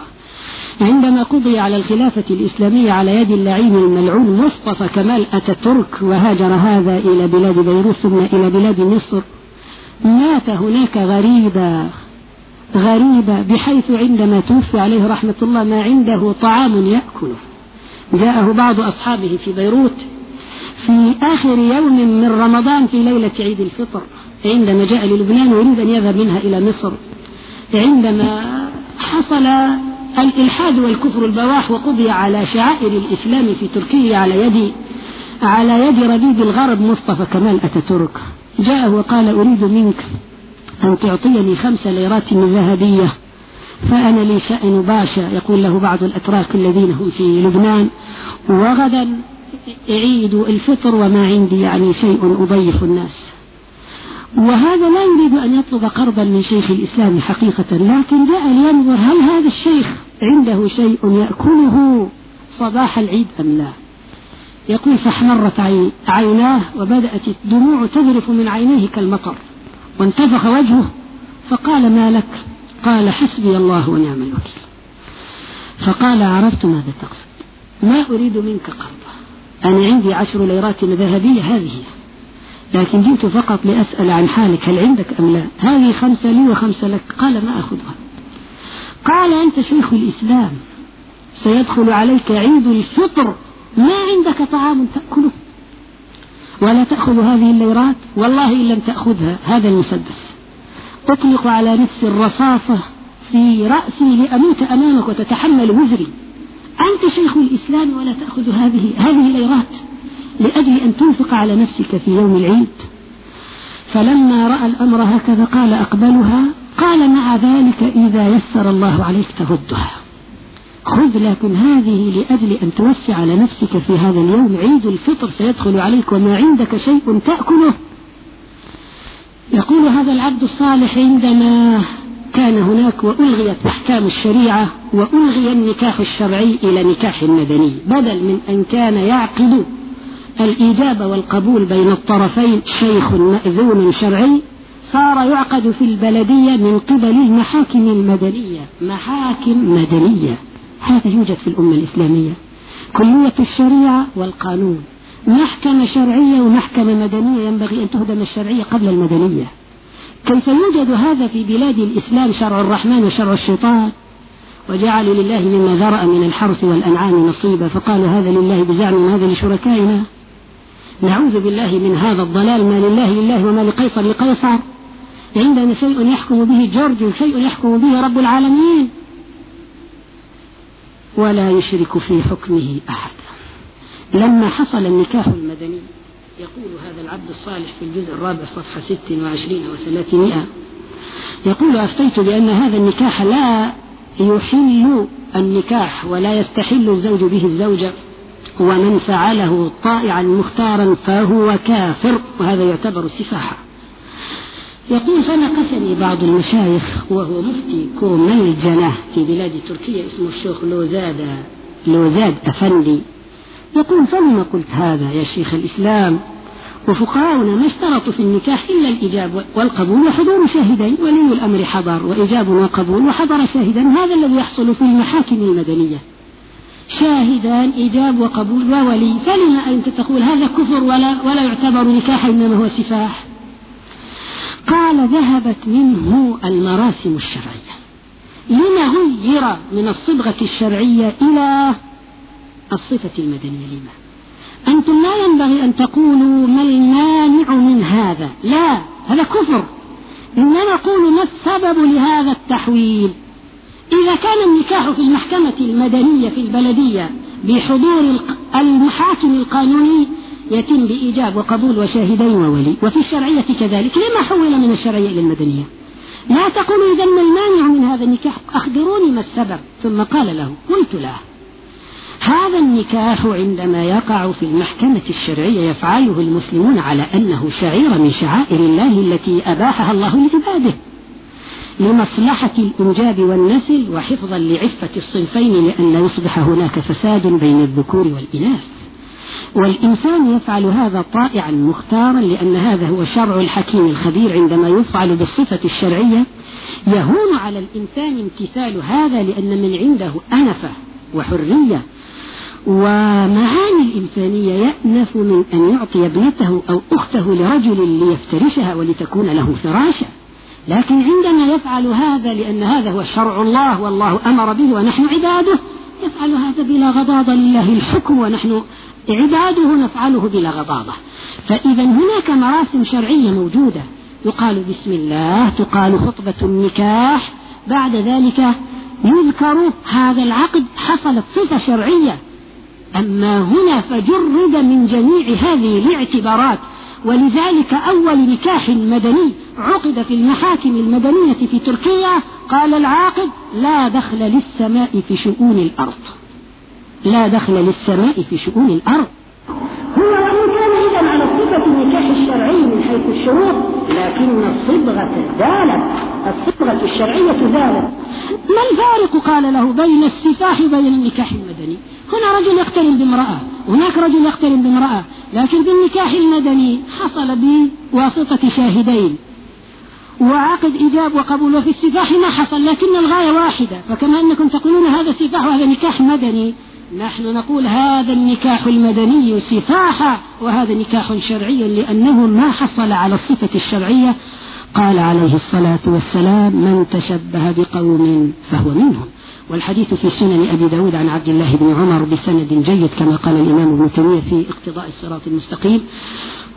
عندما قضي على الخلافة الإسلامية على يد اللعين الملعون مصطفى كمال أتاتورك وهاجر هذا إلى بلاد بيروت ثم إلى بلاد مصر مات هناك غريبا غريبا بحيث عندما توفي عليه رحمة الله ما عنده طعام يأكله. جاءه بعض أصحابه في بيروت في آخر يوم من رمضان في ليلة عيد الفطر عندما جاء للبنان ويريد أن يذهب منها إلى مصر. عندما حصل الإلحاد والكفر البواح وقضي على شعائر الإسلام في تركيا على يد على يد ربيب الغرب مصطفى كمال أتاتورك. جاءه وقال أريد منك أن تعطيني خمس ليرات ذهبية. فأنا لي شأن باشا يقول له بعض الأتراك الذين هم في لبنان وغدا عيد الفطر وما عندي يعني شيء أضيف الناس. وهذا لا يريد أن يطلب قرضا من شيخ الإسلام حقيقة لكن جاء لينظر هل هذا الشيخ عنده شيء يأكله صباح العيد أم لا. يقول فاحمرت عيناه وبدأت الدموع تذرف من عينيه كالمطر وانتفخ وجهه فقال ما لك؟ قال حسبي الله ونعم الوكيل. فقال عرفت ماذا تقصد. ما أريد منك قرضا. أنا عندي عشر ليرات ذهبية هذه. لكن جئت فقط لأسأل عن حالك. هل عندك أم لا؟ هذه خمسة لي وخمسة لك. قال ما أخذها قال أنت شيخ الإسلام. سيدخل عليك عيد الفطر. ما عندك طعام تأكله؟ ولا تأخذ هذه الليرات؟ والله إن لم تأخذها. هذا المسدس. أطلق على نفس الرصاصة في رأسي لأموت أمامك وتتحمل وزري. أنت شيخ الإسلام ولا تأخذ هذه هذه الليرات لأجل أن تنفق على نفسك في يوم العيد. فلما رأى الأمر هكذا قال أقبلها قال مع ذلك إذا يسر الله عليك تردها خذ لكن هذه لأجل أن توسع على نفسك في هذا اليوم عيد الفطر سيدخل عليك وما عندك شيء تأكله. يقول هذا العبد الصالح عندما كان هناك وألغيت أحكام الشريعة وألغي النكاح الشرعي إلى نكاح مدني بدل من أن كان يعقد الإجابة والقبول بين الطرفين شيخ مأذون شرعي صار يعقد في البلدية من قبل المحاكم المدنية. محاكم مدنية. هذا يوجد في الأمة الإسلامية. كلية الشريعة والقانون. محكمة شرعية ومحكمة مدنية ينبغي أن تهدم الشرعية قبل المدنية. كيف يوجد هذا في بلاد الإسلام شرع الرحمن وشرع الشيطان؟ وجعلوا لله مما ذرأ من الحرث والأنعام نصيبا. فقالوا هذا لله بزعم وهذا لشركائنا. نعوذ بالله من هذا الضلال ما لله لله وما لقيصر لقيصر. عندنا شيء يحكم به جورج وشيء يحكم به رب العالمين. ولا يشرك في حكمه أحد. لما حصل النكاح المدني يقول هذا العبد الصالح في الجزء الرابع صفحة ست وعشرين وثلاثمائة يقول أفتيت بأن هذا النكاح لا يحل النكاح ولا يستحل الزوج به الزوجة ومن فعله طائعا مختارا فهو كافر وهذا يعتبر سفاحة يقول فنقشني بعض المشايخ وهو مفتي كوميلجنة في بلاد تركيا اسمه الشيخ لوزاد لوزاد أفندي. يقول فلما قلت هذا يا شيخ الإسلام؟ وفقهاؤنا ما اشترطوا في النكاح إلا الإجاب والقبول وحضور شاهدين ولي الأمر حضر وإجاب وقبول وحضر شاهدا هذا الذي يحصل في المحاكم المدنية. شاهدان إيجاب وقبول وولي فلما أنت تقول هذا كفر ولا, ولا يعتبر نكاحا إنما هو سفاح؟ قال ذهبت منه المراسم الشرعية. لما غير من الصبغة الشرعية إلى الصفة المدنية لما؟ أنتم لا ينبغي أن تقولوا ما المانع من هذا. لا هذا كفر. إنما نقول ما السبب لهذا التحويل؟ إذا كان النكاح في المحكمة المدنية في البلدية بحضور المحاكم القانوني يتم بإيجاب وقبول وشاهدين وولي. وفي الشرعية كذلك. لما حول من الشرعية إلى المدنية؟ لا تقولوا إذا ما المانع من هذا النكاح. أخبروني ما السبب. ثم قال له قلت له هذا النكاح عندما يقع في المحكمة الشرعية يفعله المسلمون على أنه شعيرة من شعائر الله التي أباحها الله لعباده لمصلحة الإنجاب والنسل وحفظا لعفة الصنفين لأن يصبح هناك فساد بين الذكور والإناث. والإنسان يفعل هذا طائعا مختارا لأن هذا هو شرع الحكيم الخبير عندما يفعل بالصفة الشرعية. يهون على الإنسان امتثال هذا لأن من عنده أنفة وحرية ومعاني الإنسانية يأنف من أن يعطي ابنته أو أخته لرجل ليفترشها ولتكون له فراشا لكن عندما يفعل هذا لأن هذا هو شرع الله والله أمر به ونحن عباده يفعل هذا بلا غضاضة. لله الحكم ونحن عباده نفعله بلا غضاضة. فإذا هناك مراسم شرعية موجودة. يقال بسم الله تقال خطبة النكاح. بعد ذلك يذكر هذا العقد حصلت صفة شرعية. أما هنا فجرد من جميع هذه الاعتبارات ولذلك أول نكاح مدني عقد في المحاكم المدنية في تركيا قال العاقد لا دخل للسماء في شؤون الأرض. لا دخل للسماء في شؤون الأرض. هو وإن كان إذا على صفة النكاح الشرعي من حيث الشروط لكن الصبغة زالت. الصبغة الشرعية زالت. ما الفارق قال له بين السفاح وبين النكاح المدني؟ هنا رجل يقترن بامرأة هناك رجل يقترن بامرأة لكن في النكاح المدني حصل بواسطة شاهدين. وعقد إيجاب وقبول وفي السفاح ما حصل لكن الغاية واحدة فكما أنكم تقولون هذا سفاح وهذا نكاح مدني نحن نقول هذا النكاح المدني سفاحا وهذا نكاح شرعي لأنه ما حصل على الصفة الشرعية. قال عليه الصلاة والسلام من تشبه بقوم فهو منهم. والحديث في سنن أبي داود عن عبد الله بن عمر بسند جيد كما قال الإمام ابن تيمية في اقتضاء الصراط المستقيم.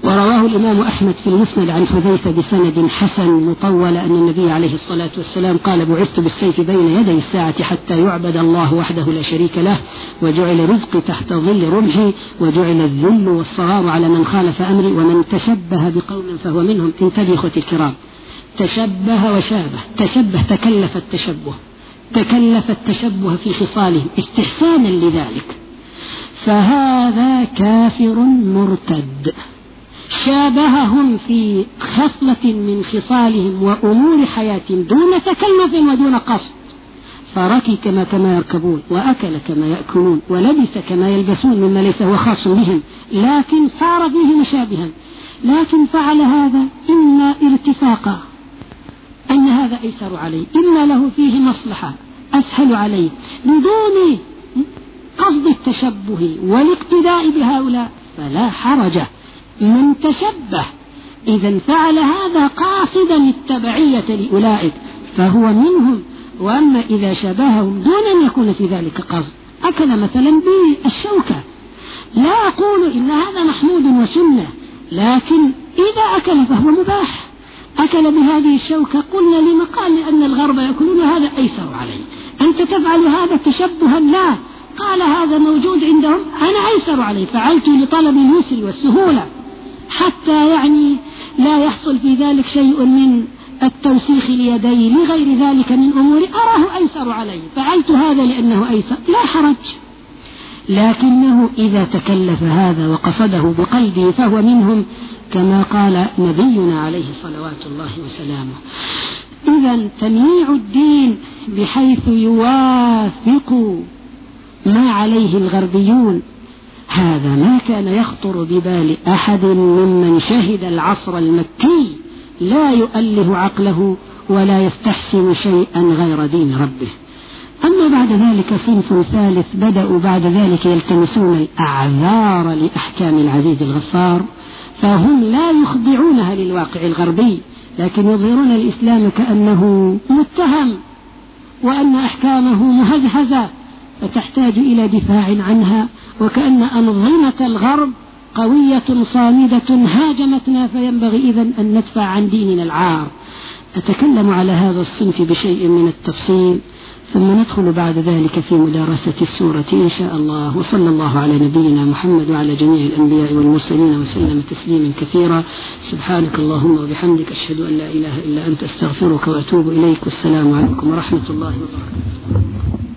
ورواه الإمام أحمد في المسند عن حذيفة بسند حسن مطول أن النبي عليه الصلاة والسلام قال بعثت بالسيف بين يدي الساعة حتى يعبد الله وحده لا شريك له وجعل رزقي تحت ظل رمحي وجعل الذل والصغار على من خالف أمري ومن تشبه بقوم فهو منهم. انتبهوا إخوتي الكرام. تشبه وشابه. تشبه تكلف التشبه. تكلف التشبه في خصالهم استحسانا لذلك. فهذا كافر مرتد. شابههم في خصلة من خصالهم وأمور حياتهم دون تكلف ودون قصد. فركي كما كما يركبون وأكل كما يأكلون ولبس كما يلبسون مما ليس هو خاص بهم. لكن صار فيه مشابها لكن فعل هذا إما ارتفاقا. أن هذا أيسر عليه إما له فيه مصلحة. أسهل عليه بدون قصد التشبه والاقتداء بهؤلاء فلا حرج. من تشبه إذا فعل هذا قاصدا التبعية لأولئك فهو منهم. وأما إذا شبههم دون أن يكون في ذلك قصد. أكل مثلا بالشوكة. لا أقول إن هذا محمود وسنة لكن إذا أكل فهو مباح. أكل بهذه الشوكة قلنا لما قال لأن الغرب يأكلون هذا أيسر عليه. أنت تفعل هذا تشبها لا قال هذا موجود عندهم. أنا أيسر عليه. فعلت لطلب اليسر والسهولة. حتى يعني لا يحصل في ذلك شيء من التوسيخ اليدين لغير ذلك من أمور أراه أيسر علي فعلت هذا لأنه أيسر. لا حرج. لكنه إذا تكلف هذا وقصده بقلبه فهو منهم كما قال نبينا عليه صلوات الله وسلامه. إذا تمييع الدين بحيث يوافق ما عليه الغربيون. هذا ما كان يخطر ببال أحد ممن شهد العصر المكي لا يؤله عقله ولا يستحسن شيئا غير دين ربه. أما بعد ذلك صنف ثالث بدأوا بعد ذلك يلتمسون الأعذار لأحكام العزيز الغفار. فهم لا يخضعونها للواقع الغربي لكن يظهرون الإسلام كأنه متهم وأن أحكامه مهزهزة فتحتاج إلى دفاع عنها وكأن أنظمة الغرب قوية صامدة هاجمتنا فينبغي إذا أن ندفع عن ديننا العار. أتكلم على هذا الصنف بشيء من التفصيل. ثم ندخل بعد ذلك في مدارسة السورة إن شاء الله. وصلى الله على نبينا محمد وعلى جميع الأنبياء والمرسلين وسلم تسليما كثيرا. سبحانك اللهم وبحمدك أشهد أن لا إله إلا أنت أستغفرك وأتوب إليك. والسلام عليكم ورحمة الله وبركاته.